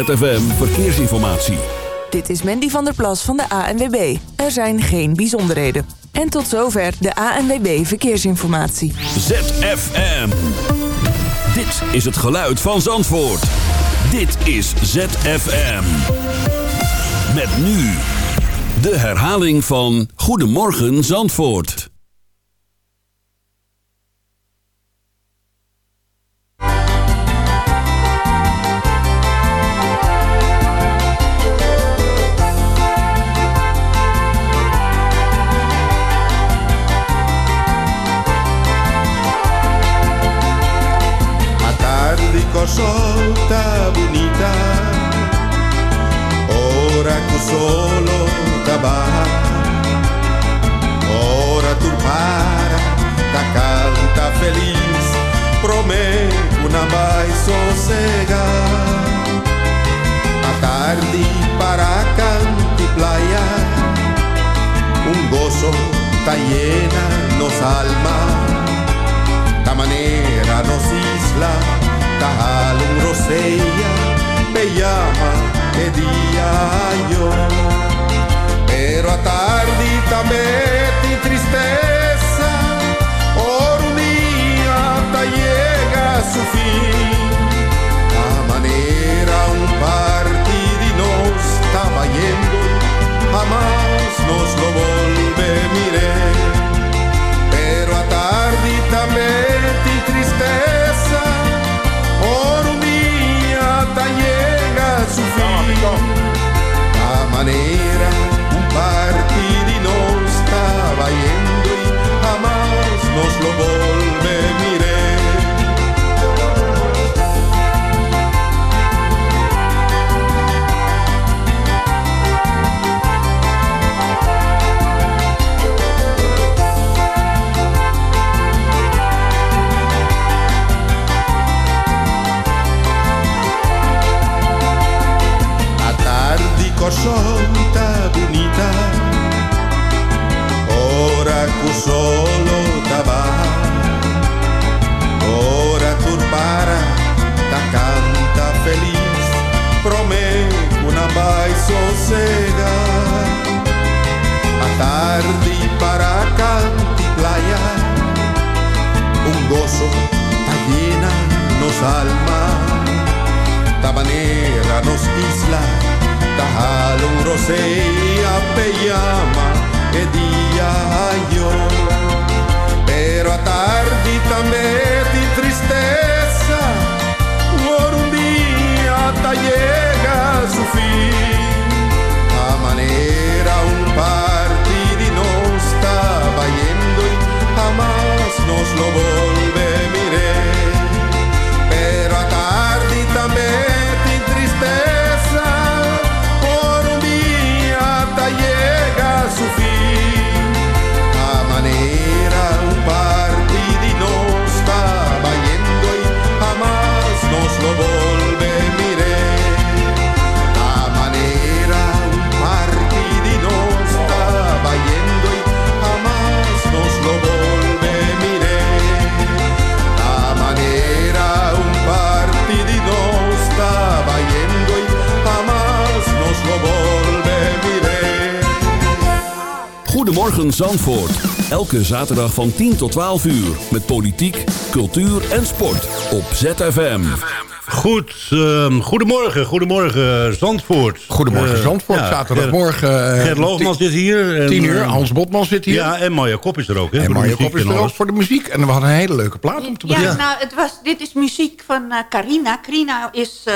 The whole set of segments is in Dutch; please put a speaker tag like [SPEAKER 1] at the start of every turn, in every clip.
[SPEAKER 1] ZFM Verkeersinformatie.
[SPEAKER 2] Dit is Mandy van der Plas van de ANWB. Er zijn geen bijzonderheden. En tot zover de ANWB Verkeersinformatie.
[SPEAKER 1] ZFM. Dit is het geluid van Zandvoort. Dit is ZFM. Met nu de herhaling van Goedemorgen Zandvoort.
[SPEAKER 3] Solta bonita ora che solo va ora tu para da canta feliz prometo una mais sossega a tarde para canti playa un gozo ta llena nos alma da manera nos isla Tahallum Roseya Beyama Edia yo Pero a tarde também tem tristeza Orunía ta llega a su fin. A maneira um parte de nós Tava yendo Jamás nos lo volveré. Pero a tarde também La
[SPEAKER 1] Goedemorgen Zandvoort. Elke zaterdag van 10 tot 12 uur. Met politiek, cultuur en sport. Op ZFM.
[SPEAKER 4] Goed, ehm, goedemorgen, goedemorgen Zandvoort.
[SPEAKER 5] Goedemorgen
[SPEAKER 4] Eh,
[SPEAKER 5] Zandvoort,
[SPEAKER 4] ja,
[SPEAKER 5] zaterdagmorgen. eh,
[SPEAKER 4] Gert Loogman zit hier. en,
[SPEAKER 5] 10 uur,
[SPEAKER 4] eh,
[SPEAKER 5] Hans Botman zit hier.
[SPEAKER 4] Ja, en Marja Kop is er ook. Hè,
[SPEAKER 5] en Marja Kop is er ook voor de muziek. En we hadden een hele leuke plaat om te
[SPEAKER 6] Ja,
[SPEAKER 5] beginnen.
[SPEAKER 6] nou, het was, dit is muziek van eh, Carina. Carina is eh,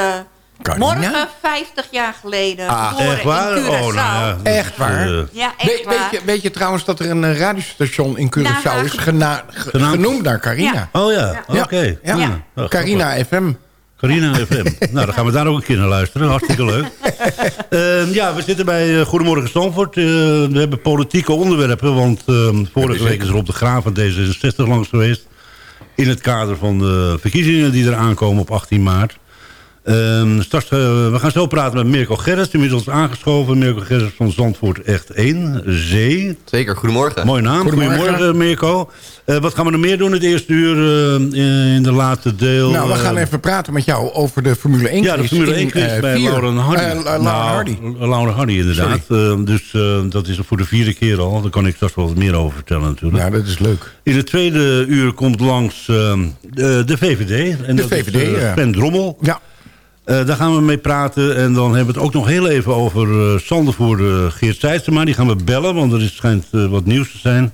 [SPEAKER 5] Carina?
[SPEAKER 6] morgen 50 jaar geleden
[SPEAKER 5] Ah,
[SPEAKER 6] geboren
[SPEAKER 4] Echt waar?
[SPEAKER 6] in Curaçao.
[SPEAKER 4] Oh, nou ja.
[SPEAKER 5] Echt waar?
[SPEAKER 4] Eh,
[SPEAKER 6] Ja, echt
[SPEAKER 5] We- weet,
[SPEAKER 6] waar.
[SPEAKER 5] je, weet je trouwens dat er een eh, radiostation in Curaçao is gena- ge-
[SPEAKER 4] Genaamd?
[SPEAKER 5] genoemd naar Carina?
[SPEAKER 6] Ja.
[SPEAKER 4] Oh ja,
[SPEAKER 5] Ja.
[SPEAKER 4] oké.
[SPEAKER 5] Ja.
[SPEAKER 4] Ja.
[SPEAKER 5] Carina FM.
[SPEAKER 4] Carina FM. nou, dan gaan we daar ook een keer naar luisteren. Hartstikke leuk. Ehm, ja, we zitten bij eh, Goedemorgen Stamford. Eh, we hebben politieke onderwerpen. Want ehm, vorige week is er op de Graaf van D66 langs geweest. In het kader van de verkiezingen die er aankomen op 18 maart. Ehm, straks, eh, we gaan zo praten met Mirko Gerrits, inmiddels aangeschoven. Mirko Gerrits van Zandvoort Echt 1, Zee.
[SPEAKER 7] Zeker, goedemorgen.
[SPEAKER 4] Mooie naam.
[SPEAKER 5] Goedemorgen.
[SPEAKER 4] Goedemorgen, Mirko. Eh, wat gaan we nog meer doen het eerste uur eh, in de laatste deel?
[SPEAKER 5] Nou, we gaan even praten met jou over de Formule 1
[SPEAKER 4] Ja, de Formule 1
[SPEAKER 5] in,
[SPEAKER 4] quiz bij. Lauren Hardy.
[SPEAKER 5] La- Lauren
[SPEAKER 4] Nou,
[SPEAKER 5] Hardy.
[SPEAKER 4] Lauren Hardy, inderdaad. Eh, dus dat is voor de vierde keer al. Daar kan ik straks wel wat meer over vertellen natuurlijk.
[SPEAKER 5] Ja, dat is leuk.
[SPEAKER 4] In het tweede uur komt langs eh, de, de VVD. En
[SPEAKER 5] De
[SPEAKER 4] dat is,
[SPEAKER 5] VVD,
[SPEAKER 4] eh,
[SPEAKER 5] ja.
[SPEAKER 4] Drommel.
[SPEAKER 5] Ja,
[SPEAKER 4] Eh, daar gaan we mee praten. En dan hebben we het ook nog heel even over eh Sander voor eh, Geert. Die gaan we bellen, want er is, schijnt wat nieuws te zijn.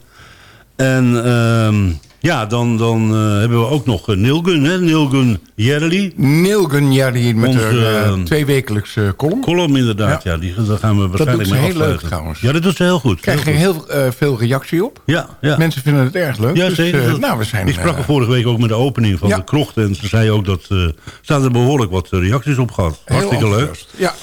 [SPEAKER 4] En ehm, ja, dan, dan eh, hebben we ook nog eh, Nilgun, hè? Nilgun Jerli.
[SPEAKER 5] Nilgun Jarry met
[SPEAKER 4] Onze,
[SPEAKER 5] haar eh,
[SPEAKER 4] eh,
[SPEAKER 5] tweewekelijkse column.
[SPEAKER 4] Column inderdaad, ja. die, daar gaan we waarschijnlijk
[SPEAKER 5] doet ze
[SPEAKER 4] mee
[SPEAKER 5] heel leuk trouwens.
[SPEAKER 4] Ja, dat doet ze heel goed.
[SPEAKER 5] Krijg je
[SPEAKER 4] Heel
[SPEAKER 5] heel veel reactie op.
[SPEAKER 4] Ja, ja.
[SPEAKER 5] Mensen vinden het erg leuk.
[SPEAKER 4] Ja,
[SPEAKER 5] dus,
[SPEAKER 4] zeker. Dat-
[SPEAKER 5] nou, we zijn...
[SPEAKER 4] ik sprak er vorige week ook met de opening van
[SPEAKER 5] Ja.
[SPEAKER 4] de krocht. En ze zei ook dat uh, ze hadden er behoorlijk wat reacties op gehad. Hartstikke leuk.
[SPEAKER 5] Ja.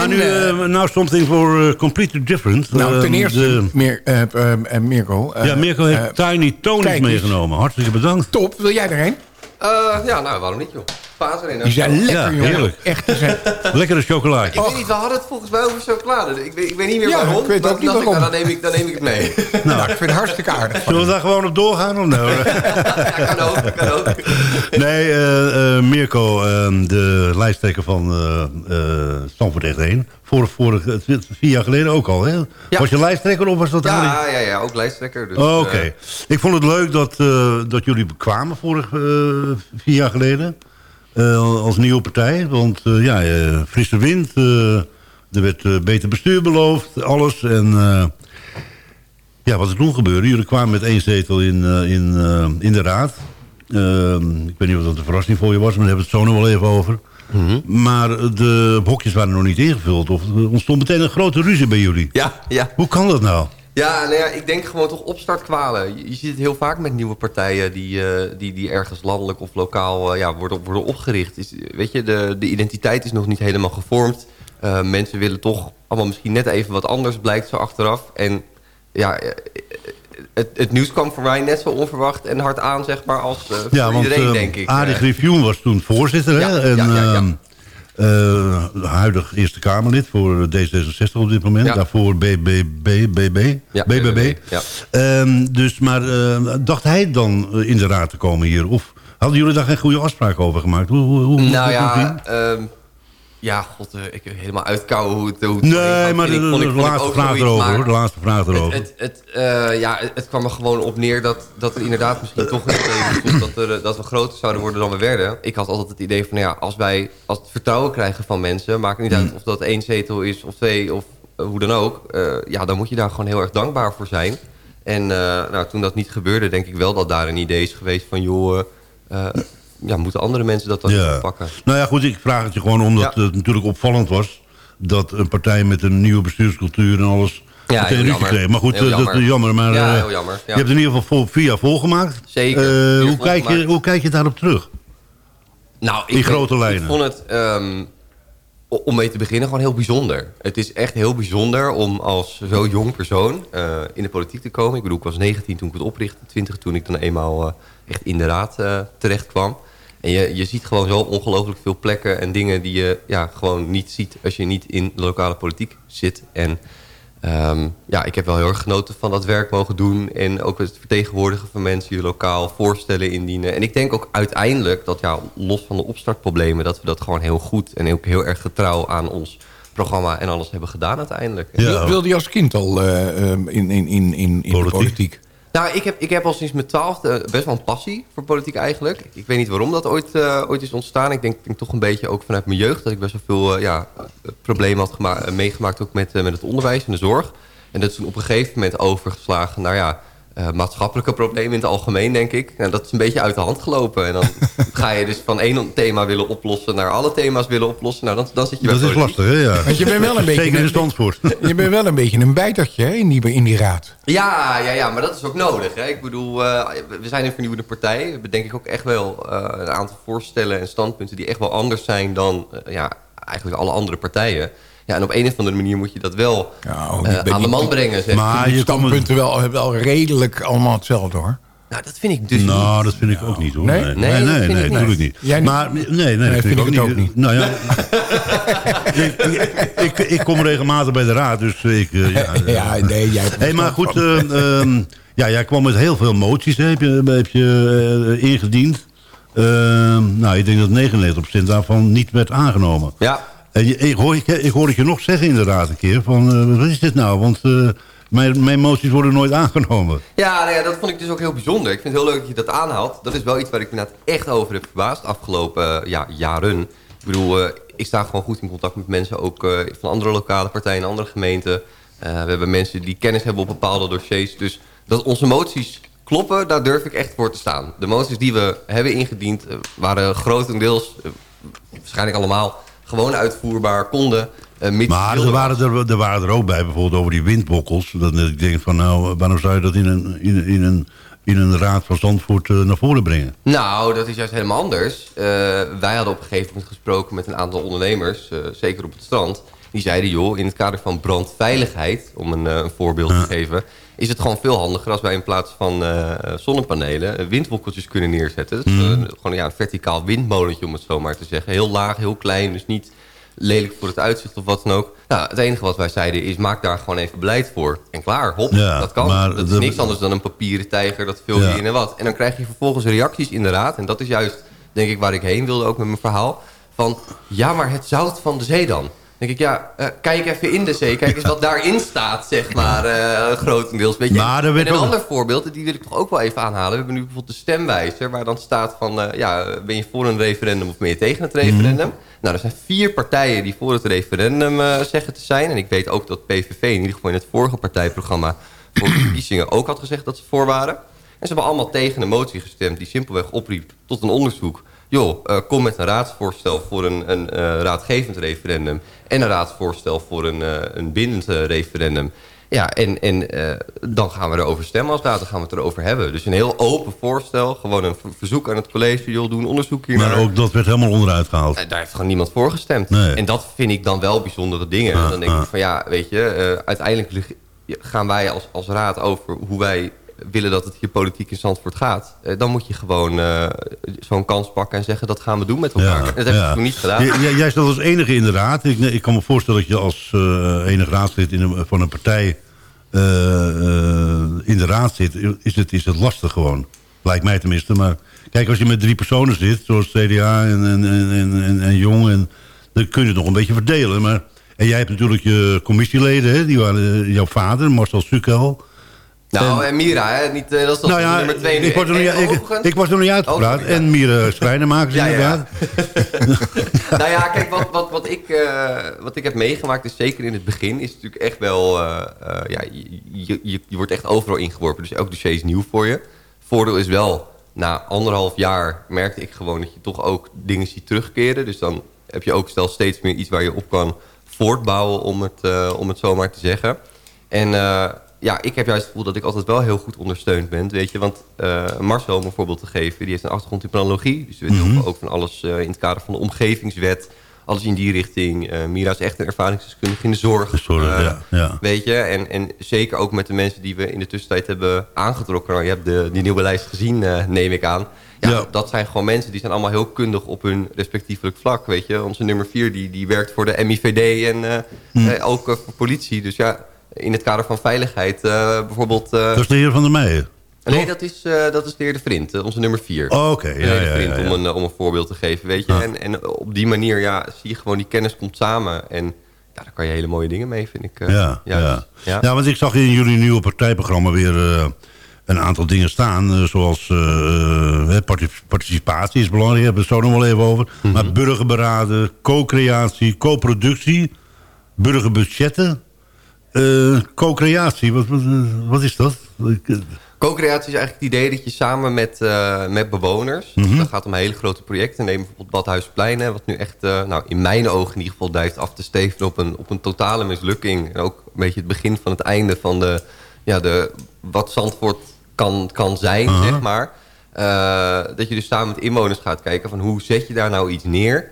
[SPEAKER 4] Maar
[SPEAKER 5] En,
[SPEAKER 4] nu,
[SPEAKER 5] eh,
[SPEAKER 4] uh, now something for uh, completely different.
[SPEAKER 5] nou, ten eerste,
[SPEAKER 4] de-
[SPEAKER 5] eh, eh, eh, Mirko. eh,
[SPEAKER 4] ja, Mirko heeft
[SPEAKER 5] eh,
[SPEAKER 4] Tiny Tony's meegenomen. Hartstikke bedankt.
[SPEAKER 5] top, wil jij erheen?
[SPEAKER 7] Eh, ja, nou, waarom niet, joh? Erin.
[SPEAKER 5] Die zijn lekker,
[SPEAKER 4] Ja,
[SPEAKER 5] jongen.
[SPEAKER 4] heerlijk.
[SPEAKER 5] Echt, die zijn...
[SPEAKER 4] Lekkere chocolaatje.
[SPEAKER 7] Ik weet niet, we hadden het volgens mij over chocolade. Ik weet, ik weet niet meer
[SPEAKER 5] Ja,
[SPEAKER 7] waarom.
[SPEAKER 5] ik weet ook niet
[SPEAKER 7] ik, nou, dan, neem ik, dan neem ik het mee.
[SPEAKER 5] Nou, ik vind het hartstikke aardig.
[SPEAKER 4] Zullen we daar gewoon op doorgaan? Of nou?
[SPEAKER 7] ja, kan ook, kan ook.
[SPEAKER 4] nee, eh, eh, Mirko, eh, de lijsttrekker van eh eh Stamford Echt 1. Vorig, vorig, vier jaar geleden ook al, hè?
[SPEAKER 7] Ja.
[SPEAKER 4] Was je lijsttrekker of was dat?
[SPEAKER 7] Ja, ja, ja, ook lijsttrekker. Dus,
[SPEAKER 4] Oh, Oké. Ik vond het leuk dat, eh, dat jullie kwamen vorig vier jaar geleden. Eh, als nieuwe partij. Want eh, ja, eh, frisse wind. er werd beter bestuur beloofd. Alles. En ja, wat er toen gebeurde. Jullie kwamen met één zetel in, in, in de raad. Eh, ik weet niet of dat een verrassing voor je was. Maar daar hebben we het zo nog wel even over. Maar de hokjes waren nog niet ingevuld. Of er ontstond meteen een grote ruzie bij jullie.
[SPEAKER 7] ja, ja.
[SPEAKER 4] Hoe kan dat nou?
[SPEAKER 7] Ja, nou ja, ik denk gewoon toch opstartkwalen. Je, je ziet het heel vaak met nieuwe partijen die, eh, die, die ergens landelijk of lokaal eh, ja, worden, worden opgericht. Is, weet je, de, de identiteit is nog niet helemaal gevormd. Eh, mensen willen toch allemaal misschien net even wat anders, blijkt zo achteraf. En ja, het, het nieuws kwam voor mij net zo onverwacht en hard aan, zeg maar, als voor
[SPEAKER 4] Ja,
[SPEAKER 7] iedereen, denk ik. Eh,
[SPEAKER 4] Griffioen was toen voorzitter. Hè? En,
[SPEAKER 7] ja, ja,
[SPEAKER 4] ehm, eh, huidig Eerste Kamerlid voor D66 op dit moment.
[SPEAKER 7] Ja.
[SPEAKER 4] Daarvoor BBB.
[SPEAKER 7] Ja,
[SPEAKER 4] BBB.
[SPEAKER 7] BBB, ja.
[SPEAKER 4] Ehm, dus, maar eh, dacht hij dan eh, in de raad te komen hier? Of hadden jullie daar geen goede afspraak over gemaakt? Hoe, hoe, hoe,
[SPEAKER 7] Nou
[SPEAKER 4] hoe-
[SPEAKER 7] ja, ja, god, eh, ik helemaal uitkouwen hoe het, hoe het
[SPEAKER 4] Nee, maar de,
[SPEAKER 7] ik- ik- ik
[SPEAKER 4] laatste vraag erover. hoor, De laatste vraag erover.
[SPEAKER 7] Het, het, het, eh, ja, het, kwam er gewoon op neer dat, dat er inderdaad misschien toch een idee dat, er, eh, dat we groter zouden worden dan we werden. Ik had altijd het idee van, nou ja, als wij als het vertrouwen krijgen van mensen, maakt niet
[SPEAKER 4] Hmm.
[SPEAKER 7] uit of dat één zetel is of twee of hoe dan ook. ja, dan moet je daar gewoon heel erg dankbaar voor zijn. En nou, toen dat niet gebeurde, denk ik wel dat daar een idee is geweest van, joh, ja, moeten andere mensen dat dan
[SPEAKER 4] Ja.
[SPEAKER 7] pakken?
[SPEAKER 4] Nou ja, goed, ik vraag het je gewoon omdat
[SPEAKER 7] Ja.
[SPEAKER 4] het natuurlijk opvallend was... dat een partij met een nieuwe bestuurscultuur en alles...
[SPEAKER 7] Ja,
[SPEAKER 4] meteen ruzie kreeg. Maar goed, eh, dat is
[SPEAKER 7] jammer.
[SPEAKER 4] Maar,
[SPEAKER 7] Ja,
[SPEAKER 4] eh,
[SPEAKER 7] heel jammer, ja.
[SPEAKER 4] Je hebt in ieder geval vol, jaar volgemaakt.
[SPEAKER 7] Zeker,
[SPEAKER 4] Eh, hoe, kijk je, hoe kijk je daarop terug?
[SPEAKER 7] Nou,
[SPEAKER 4] In
[SPEAKER 7] ik
[SPEAKER 4] grote lijnen.
[SPEAKER 7] Ik vond het, ehm, om mee te beginnen, gewoon heel bijzonder. Het is echt heel bijzonder om als zo jong persoon in de politiek te komen. Ik bedoel, ik was 19 toen ik het oprichtte, 20 toen ik dan eenmaal echt in de raad eh, terecht kwam. En je, je ziet gewoon zo ongelooflijk veel plekken en dingen die je ja, gewoon niet ziet als je niet in de lokale politiek zit. En Ehm, ja, ik heb wel heel erg genoten van dat werk mogen doen. En ook het vertegenwoordigen van mensen hier lokaal voorstellen indienen. En ik denk ook uiteindelijk dat ja, los van de opstartproblemen... dat we dat gewoon heel goed en ook heel erg getrouw aan ons programma en alles hebben gedaan uiteindelijk.
[SPEAKER 4] Ja.
[SPEAKER 5] Wilde je als kind al eh, ehm, in, in, in, in, in
[SPEAKER 4] Politiek.
[SPEAKER 5] de politiek?
[SPEAKER 7] Nou, ik heb, ik heb al sinds mijn twaalfde best wel een passie voor politiek eigenlijk. Ik weet niet waarom dat ooit, eh, ooit is ontstaan. Ik denk, denk toch een beetje ook vanuit mijn jeugd... dat ik best wel veel eh, ja, eh, problemen had gema- eh, meegemaakt... ook met, eh, met het onderwijs en de zorg. En dat is toen op een gegeven moment overgeslagen naar... ja, eh, maatschappelijke problemen in het algemeen, denk ik. Nou, dat is een beetje uit de hand gelopen. En dan ga je dus van één thema willen oplossen... naar alle thema's willen oplossen. Nou, dan, dan zit je bij
[SPEAKER 4] Dat is lastig, hè? Ja.
[SPEAKER 5] Want je bent wel een beetje
[SPEAKER 4] Zeker in.
[SPEAKER 5] Je bent wel een beetje een bijtertje hè, in, die, in die raad.
[SPEAKER 7] Ja, ja, ja, maar dat is ook nodig. Hè? Ik bedoel, eh, we zijn een vernieuwende partij. We hebben denk ik ook echt wel eh, een aantal voorstellen en standpunten... die echt wel anders zijn dan ja, eigenlijk alle andere partijen. Ja, en op een of andere manier moet je dat wel
[SPEAKER 5] Ja, oh,
[SPEAKER 7] eh, aan de
[SPEAKER 5] niet-
[SPEAKER 7] man brengen. Zeg.
[SPEAKER 4] Maar je
[SPEAKER 5] standpunten wel, wel redelijk allemaal hetzelfde hoor.
[SPEAKER 7] Nou, dat vind ik dus
[SPEAKER 4] nou,
[SPEAKER 7] niet.
[SPEAKER 4] dat vind ik ook niet hoor.
[SPEAKER 5] Nee?
[SPEAKER 4] Nee,
[SPEAKER 7] Nee,
[SPEAKER 4] nee, nee, natuurlijk niet. Maar nee, nee, dat
[SPEAKER 5] vind
[SPEAKER 4] vind
[SPEAKER 5] ik het ook niet.
[SPEAKER 4] Nou ja, ik, ik, kom regelmatig bij de raad, dus ik... eh, ja,
[SPEAKER 5] Ja, nee, jij
[SPEAKER 4] Hey, maar goed, eh, ehm, ja, jij kwam met heel veel moties, hè, heb je, heb je eh, ingediend. Ehm, nou, ik denk dat 99% daarvan niet werd aangenomen.
[SPEAKER 7] Ja,
[SPEAKER 4] ik, hoor, ik, ik hoorde je nog zeggen inderdaad een keer, van eh, wat is dit nou? Want eh, mijn, mijn moties worden nooit aangenomen.
[SPEAKER 7] Ja, nou ja, dat vond ik dus ook heel bijzonder. Ik vind het heel leuk dat je dat aanhaalt. Dat is wel iets waar ik me inderdaad echt over heb verbaasd afgelopen eh, ja, jaren. Ik bedoel, eh, ik sta gewoon goed in contact met mensen, ook eh, van andere lokale partijen, andere gemeenten. Eh, we hebben mensen die kennis hebben op bepaalde dossiers. Dus dat onze moties kloppen, daar durf ik echt voor te staan. De moties die we hebben ingediend eh, waren grotendeels, eh, waarschijnlijk allemaal, gewoon uitvoerbaar, konden. eh,
[SPEAKER 4] Maar er waren er, er waren er ook bij, bijvoorbeeld over die windbokkels. Dat ik denk van, nou, waarom zou je dat in een, in, in een, in een raad van Zandvoort eh, naar voren brengen?
[SPEAKER 7] Nou, dat is juist helemaal anders. Eh, wij hadden op een gegeven moment gesproken met een aantal ondernemers, zeker op het strand. Die zeiden, joh, in het kader van brandveiligheid, om een, een voorbeeld te geven... is het gewoon veel handiger als wij in plaats van eh, zonnepanelen eh, windwokkeltjes kunnen neerzetten. Dat is eh, gewoon ja, een verticaal windmolentje, om het zo maar te zeggen. Heel laag, heel klein, dus niet lelijk voor het uitzicht of wat dan ook. Nou, het enige wat wij zeiden is, maak daar gewoon even beleid voor. En klaar, hop,
[SPEAKER 4] Ja,
[SPEAKER 7] dat kan.
[SPEAKER 4] maar
[SPEAKER 7] dat is niks anders dan een papieren tijger, dat vul je
[SPEAKER 4] Ja.
[SPEAKER 7] in en wat. En dan krijg je vervolgens reacties in de raad. En dat is juist, denk ik, waar ik heen wilde ook met mijn verhaal. Van, ja, maar het zout van de zee dan? Denk ik, ja, eh, kijk even in de zee. Kijk eens wat daarin staat, zeg maar, eh, grotendeels. Weet je?
[SPEAKER 4] Maar
[SPEAKER 7] en een
[SPEAKER 4] ook-
[SPEAKER 7] ander voorbeeld, die wil ik toch ook wel even aanhalen. We hebben nu bijvoorbeeld de stemwijzer, waar dan staat van... eh, ja, ben je voor een referendum of ben je tegen het referendum?
[SPEAKER 4] Mhm.
[SPEAKER 7] Nou, er zijn vier partijen die voor het referendum zeggen te zijn. En ik weet ook dat PVV in ieder geval in het vorige partijprogramma... voor de verkiezingen ook had gezegd dat ze voor waren. En ze hebben allemaal tegen een motie gestemd die simpelweg opriep tot een onderzoek. Joh, eh, kom met een raadsvoorstel voor een, een eh, raadgevend referendum... en een raadsvoorstel voor een, eh, een bindend referendum. Ja, en, en dan gaan we erover stemmen als raad, dan gaan we het erover hebben. Dus een heel open voorstel, gewoon een ver- verzoek aan het college... joh, doe een onderzoek hier
[SPEAKER 4] Maar ook dat werd helemaal onderuit gehaald.
[SPEAKER 7] eh, Daar heeft gewoon niemand voor gestemd.
[SPEAKER 4] Nee.
[SPEAKER 7] En dat vind ik dan wel bijzondere dingen.
[SPEAKER 4] Ah,
[SPEAKER 7] dan denk
[SPEAKER 4] ah.
[SPEAKER 7] ik van ja, weet je, uiteindelijk gaan wij als, als raad over hoe wij willen dat het hier politiek in Zandvoort gaat. Eh, dan moet je gewoon eh, zo'n kans pakken en zeggen dat gaan we doen met elkaar. Dat heb ik toen niet gedaan.
[SPEAKER 4] J- jij staat als enige in de raad. Ik, ik kan me voorstellen dat je als eh enig raadslid in een, van een partij in de raad zit. Is het, is het lastig gewoon. Lijkt mij tenminste. Maar kijk, als je met drie personen zit, zoals CDA en, en, en, en, Jong... En, dan kun je het nog een beetje verdelen. Maar, en jij hebt natuurlijk je commissieleden, hè, die waren jouw vader, Marcel Sukkel...
[SPEAKER 7] nou, en Mira, hè, niet, eh, dat is
[SPEAKER 4] Nou ja,
[SPEAKER 7] nummer twee. nu.
[SPEAKER 4] ik was, er nog
[SPEAKER 7] en
[SPEAKER 4] ik, ik was nog niet uitgepraat.
[SPEAKER 7] Oh, ja.
[SPEAKER 4] En Mira Schrijnenmakers
[SPEAKER 7] Ja, ja, ja.
[SPEAKER 4] inderdaad.
[SPEAKER 7] nou ja, kijk, wat, wat, wat, ik, eh, wat ik heb meegemaakt, is zeker in het begin, is natuurlijk echt wel, eh, eh, ja, je, je, je, wordt echt overal ingeworpen. Dus elk dossier is nieuw voor je. Voordeel is wel, na anderhalf jaar merkte ik gewoon dat je toch ook dingen ziet terugkeren. Dus dan heb je ook stel steeds meer iets waar je op kan voortbouwen, om het, eh, om het zo maar te zeggen. En eh, ja, ik heb juist het gevoel dat ik altijd wel heel goed ondersteund ben. Weet je, want eh, Marcel, om een voorbeeld te geven, die heeft een achtergrond in planologie. Dus we
[SPEAKER 4] Mhm.
[SPEAKER 7] ook- van alles eh, in het kader van de omgevingswet. Alles in die richting. Eh, Mira is echt een ervaringsdeskundige in de zorg.
[SPEAKER 4] Ja, ja.
[SPEAKER 7] Weet je, en, en zeker ook met de mensen die we in de tussentijd hebben aangetrokken. Nou, je hebt de, die nieuwe lijst gezien, neem ik aan. Ja,
[SPEAKER 4] Ja.
[SPEAKER 7] dat zijn gewoon mensen die zijn allemaal heel kundig op hun respectievelijk vlak. Weet je, onze nummer vier die, die werkt voor de MIVD en eh,
[SPEAKER 4] Hm.
[SPEAKER 7] eh, ook voor politie. Dus ja, in het kader van veiligheid eh, bijvoorbeeld... eh,
[SPEAKER 4] Dat is de heer Van der Meijen.
[SPEAKER 7] nee, dat is, eh, dat is de heer De Vriend, onze nummer vier.
[SPEAKER 4] Oh, Oké,
[SPEAKER 7] De
[SPEAKER 4] ja,
[SPEAKER 7] De
[SPEAKER 4] ja,
[SPEAKER 7] Vriend,
[SPEAKER 4] ja, ja.
[SPEAKER 7] Om, een, om een voorbeeld te geven, weet je.
[SPEAKER 4] Ja.
[SPEAKER 7] En, en op die manier ja, zie je gewoon die kennis komt samen. En ja, daar kan je hele mooie dingen mee, vind ik.
[SPEAKER 4] Ja, ja.
[SPEAKER 7] Ja.
[SPEAKER 4] ja, want ik zag in jullie nieuwe partijprogramma weer een aantal dingen staan. zoals partic- participatie is belangrijk, daar hebben we het zo nog wel even over.
[SPEAKER 7] Mhm.
[SPEAKER 4] Maar burgerberaden, co-creatie, co-productie, burgerbudgetten, eh, co-creatie. Wat, wat, wat is dat? Eh,
[SPEAKER 7] Co-creatie is eigenlijk het idee dat je samen met, eh, met bewoners...
[SPEAKER 4] Mhm.
[SPEAKER 7] dus dat gaat om hele grote projecten. Neem bijvoorbeeld Badhuisplein, hè, wat nu echt... nou, in mijn ogen in ieder geval drijft af te stevenen op een, op een totale mislukking. En ook een beetje het begin van het einde van de... Ja, de wat Zandvoort kan, kan zijn,
[SPEAKER 4] Aha.
[SPEAKER 7] zeg maar. Dat je dus samen met inwoners gaat kijken van hoe zet je daar nou iets neer...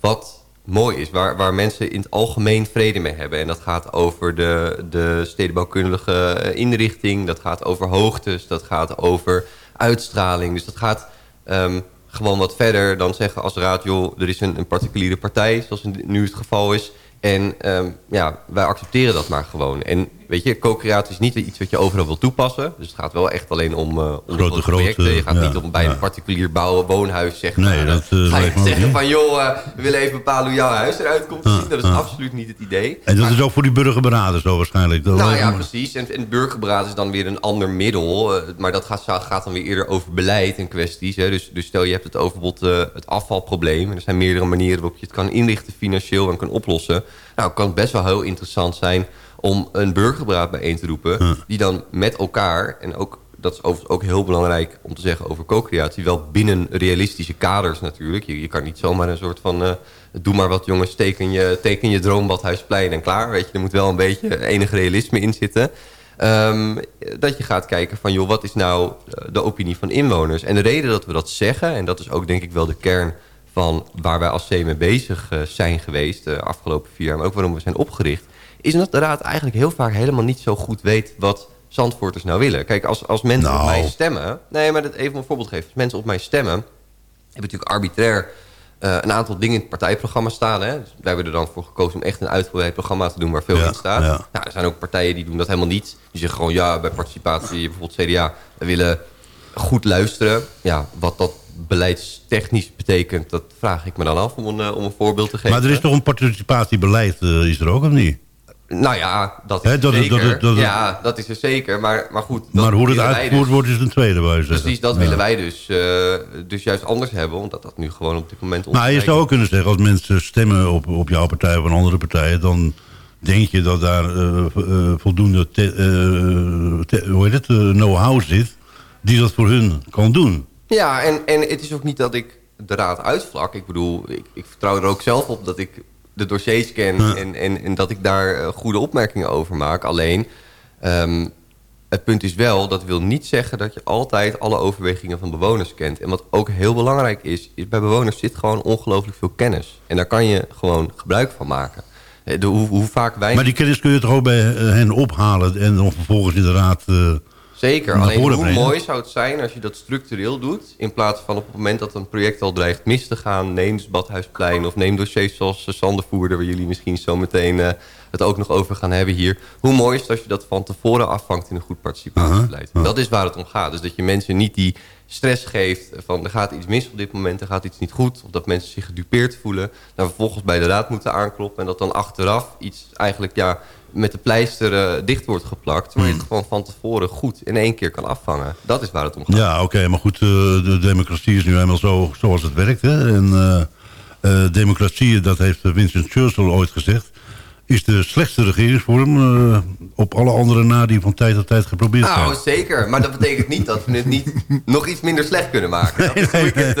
[SPEAKER 7] wat mooi is. Waar, waar mensen in het algemeen vrede mee hebben. En dat gaat over de, de stedenbouwkundige inrichting. Dat gaat over hoogtes. Dat gaat over uitstraling. Dus dat gaat ehm, gewoon wat verder dan zeggen als raad... joh, er is een, een particuliere partij, zoals nu het geval is... En ehm, ja, wij accepteren dat maar gewoon. En weet je, co-creatie is niet iets wat je overal wil toepassen. Dus het gaat wel echt alleen om, uh, om
[SPEAKER 4] grote,
[SPEAKER 7] projecten. je gaat
[SPEAKER 4] ja,
[SPEAKER 7] niet om bij
[SPEAKER 4] ja.
[SPEAKER 7] een particulier bouwen, woonhuis zeggen.
[SPEAKER 4] Nee, dat, uh,
[SPEAKER 7] ga je zeggen van joh, uh, we willen even bepalen hoe jouw huis eruit komt te zien. Dat is absoluut niet het idee.
[SPEAKER 4] En dat
[SPEAKER 7] maar,
[SPEAKER 4] is ook voor die burgerberaden zo waarschijnlijk. Dat
[SPEAKER 7] nou ja, precies. En, en burgerberaad is dan weer een ander middel. maar dat gaat, gaat dan weer eerder over beleid en kwesties. Hè. Dus, dus stel je hebt het over bijvoorbeeld het afvalprobleem. En er zijn meerdere manieren waarop je het kan inrichten financieel en kan oplossen. Nou, kan het best wel heel interessant zijn om een burgerberaad bijeen te roepen... Die dan met elkaar, en ook, dat is overigens ook heel belangrijk om te zeggen over co-creatie... wel binnen realistische kaders natuurlijk. Je, je kan niet zomaar een soort van... Uh, doe maar wat jongens, teken je, teken je droombadhuisplein en klaar. Weet je, er moet wel een beetje enig realisme in zitten... Um, dat je gaat kijken van, joh, wat is nou de opinie van inwoners? En de reden dat we dat zeggen, en dat is ook denk ik wel de kern van waar wij als C mee bezig uh, zijn geweest de afgelopen vier jaar... maar ook waarom we zijn opgericht... is dat de raad eigenlijk heel vaak helemaal niet zo goed weet... wat Zandvoorters nou willen. Kijk, als, als mensen
[SPEAKER 4] nou.
[SPEAKER 7] op mij stemmen... Nee, maar dat even een voorbeeld geven. Als mensen op mij stemmen... hebben natuurlijk arbitrair uh, een aantal dingen in het partijprogramma staan. Hè? Dus wij hebben er dan voor gekozen om echt een uitgebreid programma te doen... waar veel
[SPEAKER 4] Ja,
[SPEAKER 7] in staat.
[SPEAKER 4] ja.
[SPEAKER 7] Nou, er zijn ook partijen die doen dat helemaal niet. Die zeggen gewoon, ja, bij participatie, bijvoorbeeld CDA... we willen goed luisteren. Ja, wat dat beleidstechnisch betekent, dat vraag ik me dan af om een, uh, om een voorbeeld te geven.
[SPEAKER 4] Maar er is toch een participatiebeleid, uh, is er ook of niet?
[SPEAKER 7] Nou ja, dat is
[SPEAKER 4] dat
[SPEAKER 7] zeker.
[SPEAKER 4] dat dat
[SPEAKER 7] ja, dat is er zeker. Maar, maar goed. dat
[SPEAKER 4] maar hoe het uitgevoerd
[SPEAKER 7] dus-
[SPEAKER 4] wordt is een tweede, zeggen.
[SPEAKER 7] Precies, dat
[SPEAKER 4] Ja.
[SPEAKER 7] willen wij dus, uh, dus juist anders hebben. Omdat dat nu gewoon op dit moment...
[SPEAKER 4] Maar je zou ook kunnen zeggen, als mensen stemmen op, op jouw partij of een andere partij... dan denk je dat daar uh, uh, voldoende know-how zit... die dat voor hun kan doen.
[SPEAKER 7] Ja, en, en het is ook niet dat ik de raad uitvlak. Ik bedoel, ik, ik vertrouw er ook zelf op dat ik de dossiers ken...
[SPEAKER 4] Ja.
[SPEAKER 7] En, en, en dat ik daar uh, goede opmerkingen over maak. Alleen, um, het punt is wel, dat wil niet zeggen... dat je altijd alle overwegingen van bewoners kent. En wat ook heel belangrijk is... is bij bewoners zit gewoon ongelooflijk veel kennis. En daar kan je gewoon gebruik van maken. Eh, De, hoe, hoe vaak wij...
[SPEAKER 4] Maar die kennis kun je toch ook bij eh, hen ophalen... en dan vervolgens inderdaad... Uh,
[SPEAKER 7] Zeker, alleen hoe
[SPEAKER 4] brengen.
[SPEAKER 7] mooi zou het zijn als je dat structureel doet... in plaats van op het moment dat een project al dreigt mis te gaan... neem dus Badhuisplein of neem dossiers zoals Zandervoerder... waar jullie misschien zo meteen uh, het ook nog over gaan hebben hier. Hoe mooi is het als je dat van tevoren afvangt in een goed participatiebeleid. Dat is waar het om gaat. Dus dat je mensen niet die stress geeft van er gaat iets mis op dit moment... er gaat iets niet goed, of dat mensen zich gedupeerd voelen... dan vervolgens bij de raad moeten aankloppen... en dat dan achteraf iets eigenlijk... ja met de pleister uh, dicht wordt geplakt... waar je het gewoon van tevoren goed in één keer kan afvangen. Dat is waar het om gaat.
[SPEAKER 4] Ja, oké, maar goed, uh, de democratie is nu helemaal zo zoals het werkt. Hè? En uh, democratie, dat heeft Winston Churchill ooit gezegd... is de slechtste regeringsvorm op alle andere na die van tijd tot tijd geprobeerd zijn.
[SPEAKER 7] Nou, zeker. Maar dat betekent niet dat we het niet nog iets minder slecht kunnen maken. Dat is hoe, ik het,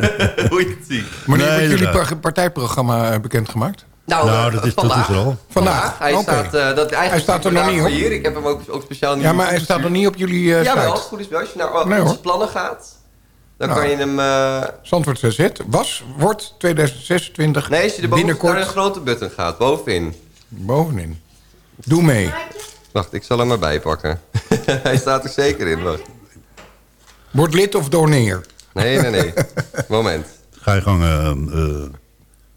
[SPEAKER 7] hoe ik het zie.
[SPEAKER 5] Wanneer
[SPEAKER 4] Nee,
[SPEAKER 5] wordt jullie partijprogramma bekendgemaakt?
[SPEAKER 7] Nou,
[SPEAKER 4] Nou,
[SPEAKER 7] uh,
[SPEAKER 4] dat is- dat
[SPEAKER 7] vandaag.
[SPEAKER 4] is er al.
[SPEAKER 5] Vandaag?
[SPEAKER 7] Hij, staat, uh, dat, eigenlijk
[SPEAKER 5] Hij staat er nog niet op.
[SPEAKER 7] Hier. Ik heb hem ook, ook speciaal niet
[SPEAKER 5] Ja, maar hij staat nog niet op jullie uh,
[SPEAKER 7] Ja, wel, als het goed is wel. Als je naar
[SPEAKER 5] Nee,
[SPEAKER 7] onze plannen gaat, dan
[SPEAKER 5] Nou.
[SPEAKER 7] kan je hem... Uh,
[SPEAKER 5] Zandvoort CZ was, wordt 2026
[SPEAKER 7] nee, als je er boven
[SPEAKER 5] binnenkort
[SPEAKER 7] naar de grote button gaat, bovenin.
[SPEAKER 5] bovenin. Doe mee.
[SPEAKER 7] Wacht, ik zal hem erbij pakken. hij staat er zeker in. Wacht.
[SPEAKER 5] Word lid of doneer.
[SPEAKER 7] Nee, nee, nee. Moment.
[SPEAKER 4] Ga je gang eh, eh,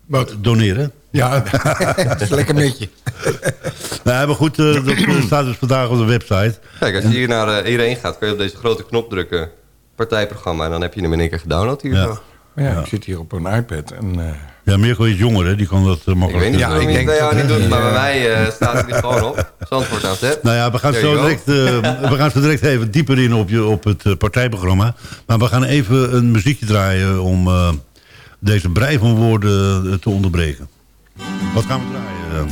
[SPEAKER 5] Wat?
[SPEAKER 4] doneren.
[SPEAKER 5] Ja, dat is lekker met je.
[SPEAKER 4] Nou, maar goed, eh, dat staat dus vandaag op de website.
[SPEAKER 7] Kijk, als je hier naar uh, hierheen gaat, kun je op deze grote knop drukken. Partijprogramma. En dan heb je hem in één keer gedownload hier.
[SPEAKER 4] Ja.
[SPEAKER 5] Ja, ik zit hier op een iPad. En, eh,
[SPEAKER 4] Ja, Mirko is jonger, hè? die kan dat
[SPEAKER 7] Ik
[SPEAKER 4] makkelijk
[SPEAKER 7] weet niet
[SPEAKER 5] Ja, ik
[SPEAKER 7] het
[SPEAKER 5] denk
[SPEAKER 7] bij jou
[SPEAKER 5] dat-
[SPEAKER 7] niet doet, maar bij mij uh, staat er gewoon op. Zandvoort aan zet.
[SPEAKER 4] Nou ja, we gaan,
[SPEAKER 7] There
[SPEAKER 4] zo direct, uh, we gaan zo direct even dieper in op, je, op het uh, partijprogramma. Maar we gaan even een muziekje draaien om uh, deze brei van woorden uh, te onderbreken. Wat gaan we draaien?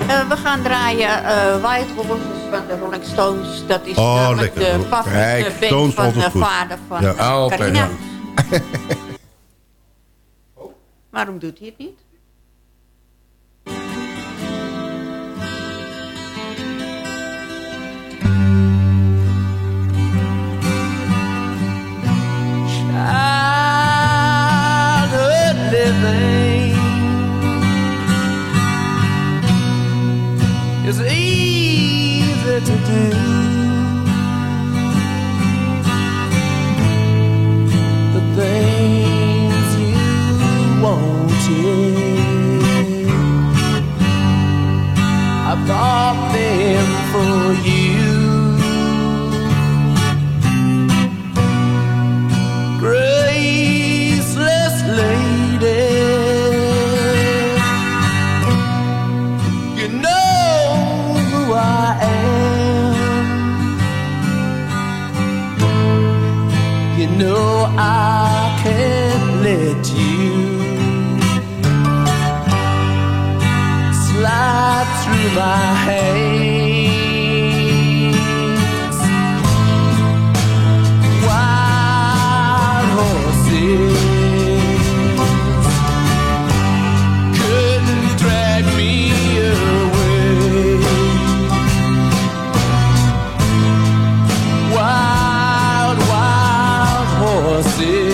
[SPEAKER 6] Uh, we gaan draaien uh, White Roses van de Rolling Stones. Dat is
[SPEAKER 4] Oh,
[SPEAKER 6] namelijk
[SPEAKER 4] lekker.
[SPEAKER 6] de favoriete
[SPEAKER 5] Kijk,
[SPEAKER 6] band
[SPEAKER 4] Stones
[SPEAKER 6] van de
[SPEAKER 4] goed.
[SPEAKER 6] vader van
[SPEAKER 4] Ja.
[SPEAKER 6] Carina.
[SPEAKER 5] ja.
[SPEAKER 6] Waarom doet hij het niet?
[SPEAKER 8] To do. The things you wanted, I've got see.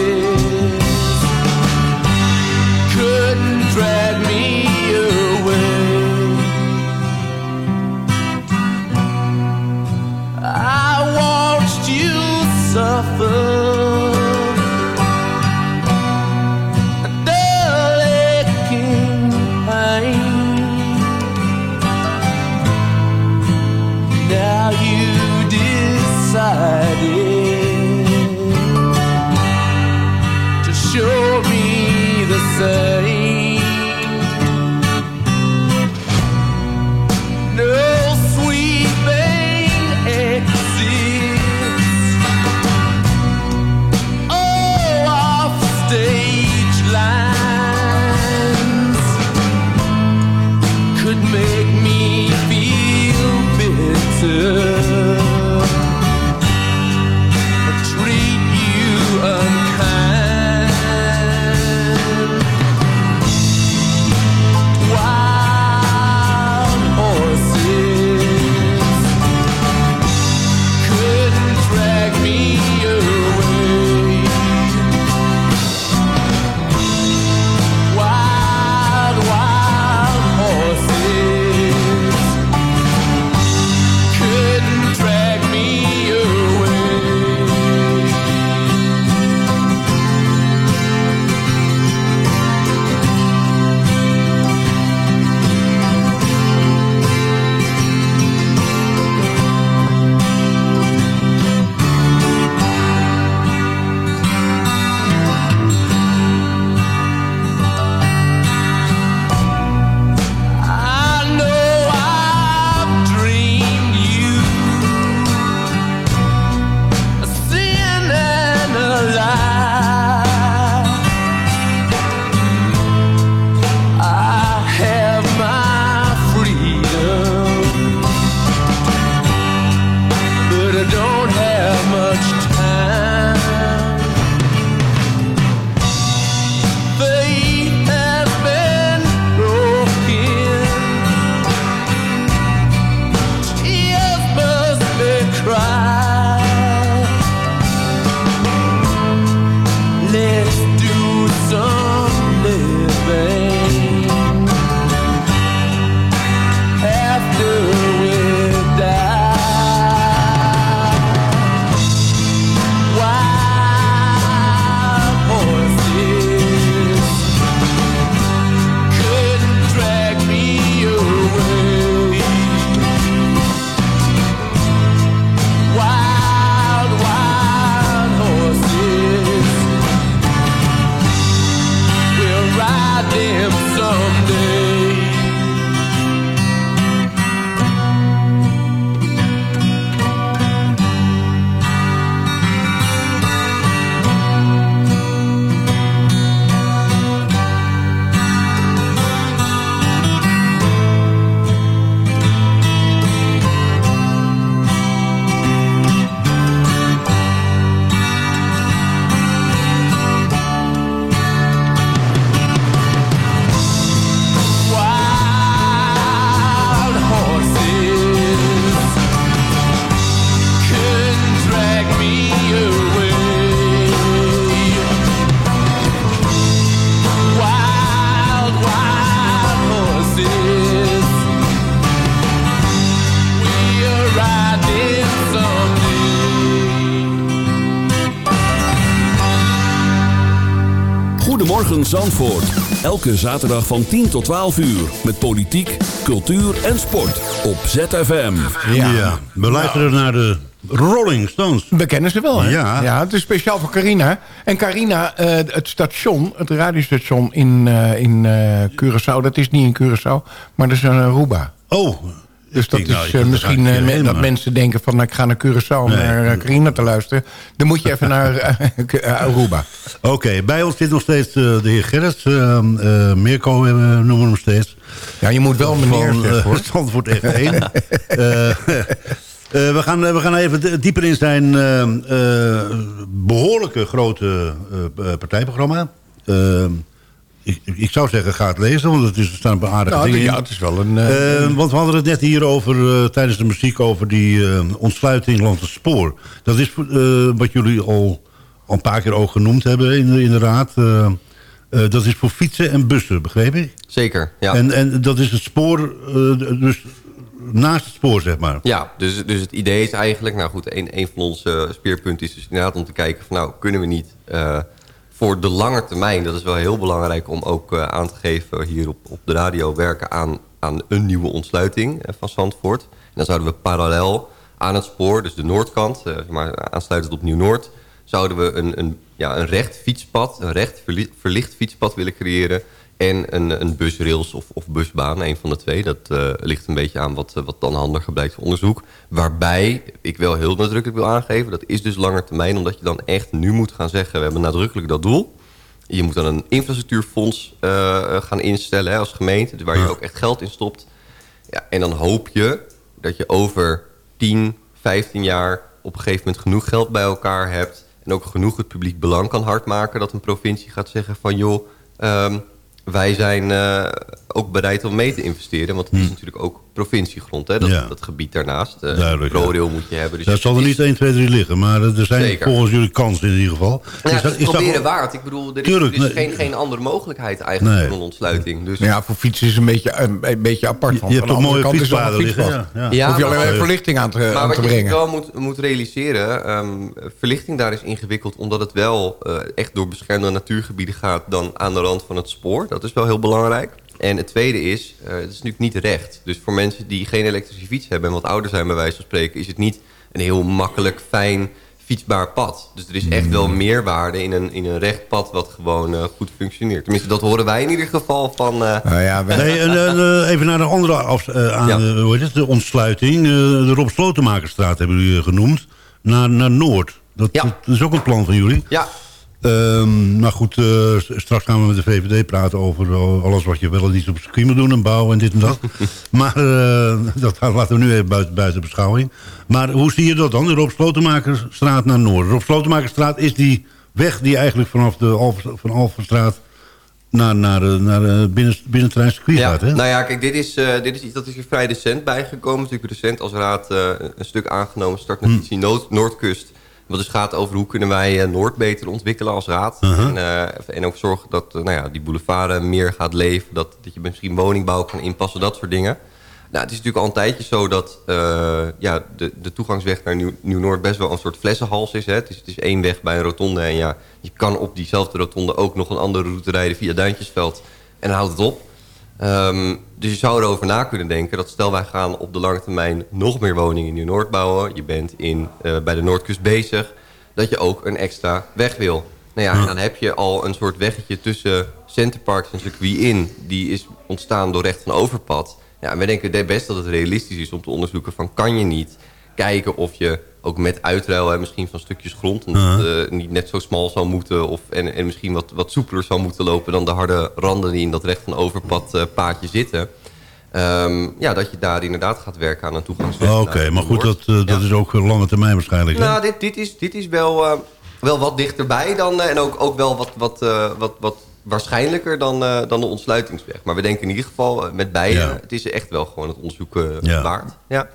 [SPEAKER 1] Goedemorgen Zandvoort. Elke zaterdag van 10 tot 12 uur. Met politiek, cultuur en sport. Op ZFM.
[SPEAKER 4] Ja. We luisteren naar de Rolling Stones.
[SPEAKER 5] We kennen ze wel, hè?
[SPEAKER 4] Ja.
[SPEAKER 5] ja het is speciaal voor Carina. En Carina, eh, het station, het radiostation in, eh, in eh, Curaçao... dat is niet in Curaçao, maar dat is een Aruba.
[SPEAKER 4] Oh.
[SPEAKER 5] Dus dat
[SPEAKER 4] denk, nou,
[SPEAKER 5] is
[SPEAKER 4] ik
[SPEAKER 5] eh, misschien eh, dat mensen denken van... nou, ik ga naar Curaçao om
[SPEAKER 4] Nee.
[SPEAKER 5] naar eh, Carina te luisteren. Dan moet je even naar Aruba.
[SPEAKER 4] Oké, bij ons zit nog steeds de heer Gerrit. eh, Mirko noemen we hem steeds.
[SPEAKER 5] Ja, je moet wel meneer
[SPEAKER 4] Van
[SPEAKER 5] zeggen, hoor.
[SPEAKER 4] Zandvoort echt 1. Eh, we, gaan, we gaan even dieper in zijn eh, behoorlijke grote partijprogramma. Ik, ik zou zeggen, ga het lezen, want het is, er staan een paar aardige
[SPEAKER 5] Nou,
[SPEAKER 4] dingen in.
[SPEAKER 5] ja, het is wel een... eh,
[SPEAKER 4] Eh, want we hadden het net hier over, eh, tijdens de muziek, over die eh, ontsluiting langs het spoor. Dat is eh, wat jullie al, al een paar keer ook genoemd hebben in de, in de raad. Eh, eh, dat is voor fietsen en bussen, begreep ik?
[SPEAKER 7] Zeker, ja.
[SPEAKER 4] En, en dat is het spoor, dus naast het spoor, zeg maar.
[SPEAKER 7] Ja, dus, dus het idee is eigenlijk... Nou goed, een, een van onze speerpunten is dus inderdaad om te kijken... van nou, kunnen we niet eh, voor de lange termijn... dat is wel heel belangrijk om ook eh, aan te geven hier op, op de radio... werken aan, aan een nieuwe ontsluiting eh, van Zandvoort. En dan zouden we parallel aan het spoor, dus de noordkant... eh, maar aansluitend op Nieuw-Noord... zouden we een, een, ja, een recht fietspad, een recht verli- verlicht fietspad willen creëren... En een, een busrails of, of busbaan, een van de twee. Dat eh, ligt een beetje aan wat, eh, wat dan handiger blijkt voor onderzoek. Waarbij ik wel heel nadrukkelijk wil aangeven... dat is dus langer termijn, omdat je dan echt nu moet gaan zeggen... we hebben nadrukkelijk dat doel. Je moet dan een infrastructuurfonds eh, gaan instellen hè, als gemeente... waar je ook echt geld in stopt. Ja, en dan hoop je dat je over 10, 15 jaar... op een gegeven moment genoeg geld bij elkaar hebt... en ook genoeg het publiek belang kan hardmaken... dat een provincie gaat zeggen van... joh, ehm, wij zijn eh, ook bereid om mee te investeren. Want het is natuurlijk ook provinciegrond, hè, dat,
[SPEAKER 4] Ja.
[SPEAKER 7] dat gebied daarnaast. Uh,
[SPEAKER 4] Duidelijk, ja.
[SPEAKER 7] ProRail moet je hebben. Dus
[SPEAKER 4] Dat zal er niet
[SPEAKER 7] is-
[SPEAKER 4] 1, 2, 3 liggen, maar eh, er zijn
[SPEAKER 7] Zeker.
[SPEAKER 4] volgens jullie kansen in ieder geval.
[SPEAKER 7] Ja,
[SPEAKER 4] Is dat-
[SPEAKER 7] het
[SPEAKER 4] is dat
[SPEAKER 7] proberen
[SPEAKER 4] wel-
[SPEAKER 7] waard. Ik bedoel, er is,
[SPEAKER 4] Tuurlijk,
[SPEAKER 7] er is
[SPEAKER 4] nee.
[SPEAKER 7] geen, geen andere mogelijkheid eigenlijk
[SPEAKER 4] Nee.
[SPEAKER 7] voor een ontsluiting. Dus
[SPEAKER 5] ja, voor fietsen is een beetje, een, een beetje apart.
[SPEAKER 4] Je,
[SPEAKER 5] Want
[SPEAKER 4] je
[SPEAKER 5] van
[SPEAKER 4] hebt
[SPEAKER 5] de
[SPEAKER 4] toch
[SPEAKER 5] andere
[SPEAKER 4] mooie fietspaden liggen? Ja, ja.
[SPEAKER 7] Ja,
[SPEAKER 5] Hoef je alleen
[SPEAKER 7] maar-
[SPEAKER 5] maar verlichting aan te,
[SPEAKER 7] Maar
[SPEAKER 5] aan
[SPEAKER 7] wat je
[SPEAKER 5] brengen.
[SPEAKER 7] wel moet, moet realiseren, ehm, verlichting daar is ingewikkeld... omdat het wel eh, echt door beschermde natuurgebieden gaat... dan aan de rand van het spoor. Dat is wel heel belangrijk. En het tweede is, eh, het is natuurlijk niet recht. Dus voor mensen die geen elektrische fiets hebben... en wat ouder zijn bij wijze van spreken... is het niet een heel makkelijk, fijn, fietsbaar pad. Dus er is echt wel meerwaarde in een, in een recht pad... wat gewoon eh, goed functioneert. Tenminste, dat horen wij in ieder geval van... eh,
[SPEAKER 5] Nou ja,
[SPEAKER 4] Nee, even naar de andere af, aan,
[SPEAKER 7] Ja.
[SPEAKER 4] hoe heet het, de ontsluiting. De Rob Slotenmakerstraat hebben jullie genoemd. Naar, naar Noord. Dat,
[SPEAKER 7] Ja.
[SPEAKER 4] dat is ook een plan van jullie.
[SPEAKER 7] ja,
[SPEAKER 4] Ehm, maar goed, eh, straks gaan we met de VVD praten over eh, alles wat je wel en niet op circuit moet doen en bouwen en dit en dat. maar eh, dat laten we nu even buiten, buiten beschouwing. Maar hoe zie je dat dan? De Rob Slotenmakerstraat naar Noord. De Rob Slotenmakerstraat is die weg die eigenlijk vanaf de Alver, van Alverstraat naar, naar, naar binnen, binnenterrein circuit
[SPEAKER 7] Ja,
[SPEAKER 4] gaat. Hè?
[SPEAKER 7] nou ja, kijk, dit is, dit is iets dat is vrij recent bijgekomen. Natuurlijk recent als raad een stuk aangenomen. Start met Noord, Noordkust. Wat dus gaat over hoe kunnen wij eh, Noord beter ontwikkelen als raad.
[SPEAKER 4] Uh-huh.
[SPEAKER 7] en, eh, en ook zorgen dat eh, nou ja, die boulevard meer gaat leven. Dat, dat je misschien woningbouw kan inpassen, dat soort dingen. Nou, het is natuurlijk al een tijdje zo dat ja, de, de toegangsweg naar Nieuw- Nieuw-Noord best wel een soort flessenhals is. Hè. Het, is. het is één weg bij een rotonde. En ja, je kan op diezelfde rotonde ook nog een andere route rijden via Duintjesveld. En dan houdt het op. Ehm, dus je zou erover na kunnen denken dat stel wij gaan op de lange termijn nog meer woningen in Nieuw-Noord bouwen. Je bent in, eh, bij de Noordkust bezig. Dat je ook een extra weg wil. Nou ja, en dan heb je al een soort weggetje tussen Centerparks en circuit in. Die is ontstaan door recht van overpad. Ja, en wij denken best dat het realistisch is om te onderzoeken van kan je niet kijken of je ook met uitruil en misschien van stukjes grond en dat, eh, niet net zo smal zou moeten of en, en misschien wat, wat soepeler zou moeten lopen dan de harde randen die in dat recht van overpad eh, paadje zitten. Ehm, ja, dat je daar inderdaad gaat werken aan een toegangsweg.
[SPEAKER 4] Oké,
[SPEAKER 7] naar
[SPEAKER 4] maar goed, dat, eh, dat is ook lange termijn waarschijnlijk. hè?
[SPEAKER 7] Nou, dit, dit, is, dit is wel, wel wat dichterbij dan, en ook, ook wel wat, wat, wat, wat waarschijnlijker dan, eh, dan de ontsluitingsweg. Maar we denken in ieder geval eh, met beide,
[SPEAKER 4] Ja.
[SPEAKER 7] het is echt wel gewoon het onderzoek eh,
[SPEAKER 4] Ja.
[SPEAKER 7] waard. Ja.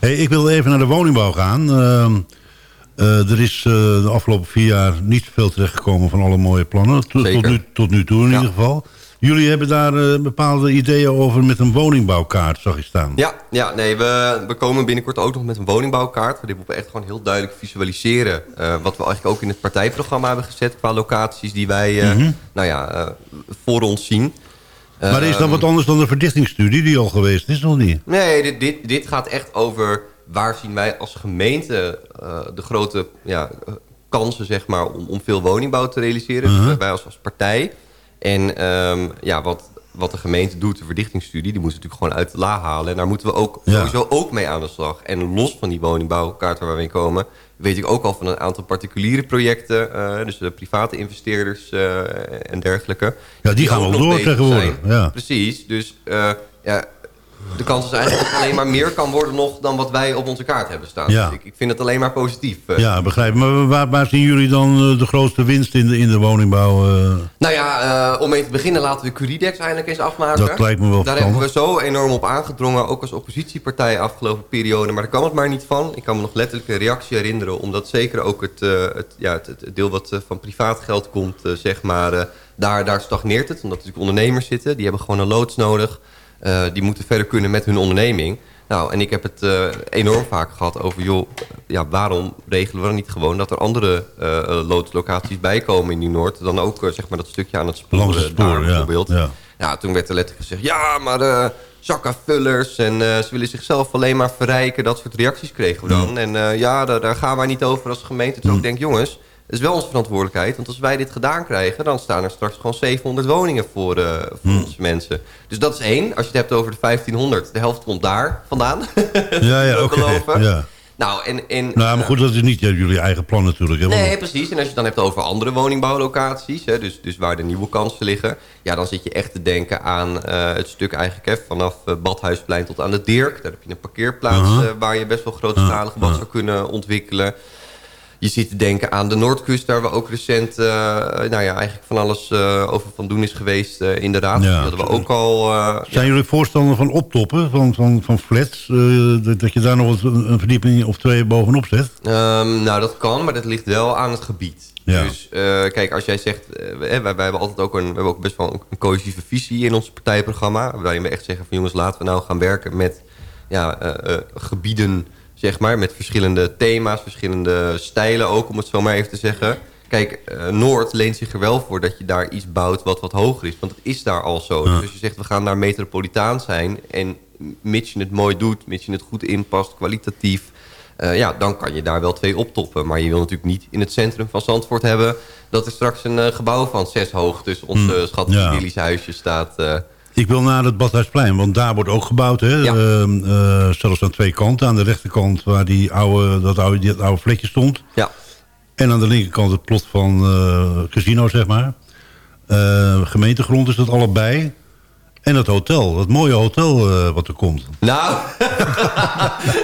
[SPEAKER 4] Hey, ik wil even naar de woningbouw gaan. Ehm, eh, er is de afgelopen vier jaar niet veel terechtgekomen van alle mooie plannen. Tot, nu, tot nu toe in
[SPEAKER 7] Ja.
[SPEAKER 4] ieder geval. Jullie hebben daar eh, bepaalde ideeën over met een woningbouwkaart, zag je staan.
[SPEAKER 7] Ja, ja nee, we, we komen binnenkort ook nog met een woningbouwkaart. Waarin we echt gewoon heel duidelijk visualiseren... eh, wat we eigenlijk ook in het partijprogramma hebben gezet... qua locaties die wij eh, nou ja, voor ons zien.
[SPEAKER 4] maar is dat
[SPEAKER 7] Ehm,
[SPEAKER 4] wat anders dan de verdichtingsstudie die al geweest is, of niet?
[SPEAKER 7] Nee, dit, dit, dit gaat echt over waar zien wij als gemeente de grote ja, kansen zeg maar, om, om veel woningbouw te realiseren.
[SPEAKER 4] Mhm.
[SPEAKER 7] Dus wij als, als partij. En ehm, ja, wat, wat de gemeente doet, de verdichtingsstudie, die moeten we natuurlijk gewoon uit de la halen. En daar moeten we ook
[SPEAKER 4] Ja.
[SPEAKER 7] sowieso ook mee aan de slag. En los van die woningbouwkaart waar we mee komen, weet ik ook al van een aantal particuliere projecten. eh, dus de private investeerders eh, en dergelijke.
[SPEAKER 4] Ja, die gaan wel door tegenwoordig, ja.
[SPEAKER 7] Precies, dus eh, ja, de kans is eigenlijk dat het alleen maar meer kan worden nog dan wat wij op onze kaart hebben staan.
[SPEAKER 4] Ja.
[SPEAKER 7] Dus ik, ik vind het alleen maar positief. eh.
[SPEAKER 4] Ja, begrijp. Maar waar, waar zien jullie dan eh, de grootste winst in de, in de woningbouw? eh?
[SPEAKER 7] Nou ja, om mee te beginnen laten we Curidex eindelijk eens afmaken.
[SPEAKER 4] Dat lijkt me wel
[SPEAKER 7] Daar hebben we zo enorm op aangedrongen, ook als oppositiepartij afgelopen periode. Maar daar kwam het maar niet van. Ik kan me nog letterlijk een reactie herinneren, omdat zeker ook het, het, ja, het, het deel wat van privaat geld komt, zeg maar, daar, daar stagneert het. Omdat er natuurlijk ondernemers zitten, die hebben gewoon een loods nodig. Eh, die moeten verder kunnen met hun onderneming. Nou, en ik heb het eh, enorm vaak gehad over, joh, ja, waarom regelen we dan niet gewoon dat er andere eh, loodslocaties bijkomen in Nieuw-Noord? Dan ook, zeg maar, dat stukje aan het spoor,
[SPEAKER 4] Langs het spoor,
[SPEAKER 7] daar
[SPEAKER 4] ja,
[SPEAKER 7] bijvoorbeeld.
[SPEAKER 4] ja.
[SPEAKER 7] Ja, toen werd er letterlijk gezegd... ja, maar uh, zakkenvullers en uh, ze willen zichzelf alleen maar verrijken. Dat soort reacties kregen we dan. En uh, ja, daar, daar, gaan wij niet over als gemeente. Dus ik denk, jongens, is wel onze verantwoordelijkheid. Want als wij dit gedaan krijgen... dan staan er straks gewoon 700 woningen voor, uh, voor onze mensen. Dus dat is één. Als je het hebt over de 1500, de helft komt daar vandaan.
[SPEAKER 4] Ja, ja, oké. Okay, ja.
[SPEAKER 7] Nou, en, en,
[SPEAKER 4] nou, maar goed, dat is niet jullie eigen plan natuurlijk. Hè?
[SPEAKER 7] Nee, precies. En als je het dan hebt over andere woningbouwlocaties... Hè, dus, dus waar de nieuwe kansen liggen... ja, dan zit je echt te denken aan uh, het stuk eigenlijk... Hè, vanaf uh, Badhuisplein tot aan de Dirk. Daar heb je een parkeerplaats... Uh -huh. waar je best wel grootschalig wat zou kunnen ontwikkelen. Je zit te denken aan de Noordkust... waar we ook recent nou ja, eigenlijk van alles over van doen is geweest in de raad. Ja. Dat we ook al...
[SPEAKER 4] Zijn jullie voorstander van optoppen, van, van, van flats? dat je daar nog een verdieping of twee bovenop zet?
[SPEAKER 7] Um, nou, dat kan, maar dat ligt wel aan het gebied. Ja. Dus uh, kijk, als jij zegt... Uh, wij, wij, hebben altijd ook, een, we hebben ook best wel een cohesieve visie in ons partijprogramma... waarin we echt zeggen van jongens, laten we nou gaan werken met ja, uh, gebieden... zeg maar, met verschillende thema's, verschillende stijlen ook... om het zo maar even te zeggen... Kijk, Noord leent zich er wel voor dat je daar iets bouwt wat wat hoger is. Want het is daar al zo. Ja. Dus je zegt, we gaan daar metropolitaan zijn... en mits je het mooi doet, mits je het goed inpast, kwalitatief... Uh, ja, dan kan je daar wel twee optoppen. Maar je wil natuurlijk niet in het centrum van Zandvoort hebben... dat er straks een uh, gebouw van zes hoog tussen onze mm, schattige ja. Staat. Uh.
[SPEAKER 4] Ik wil naar het Badhuisplein, want daar wordt ook gebouwd. Hè? Ja. zelfs aan twee kanten. Aan de rechterkant waar die oude, dat, oude, dat oude vlekje stond.
[SPEAKER 7] Ja.
[SPEAKER 4] En aan de linkerkant het plot van casino, zeg maar. gemeentegrond is dat allebei. En het hotel, het mooie hotel uh, wat er komt.
[SPEAKER 7] Nou.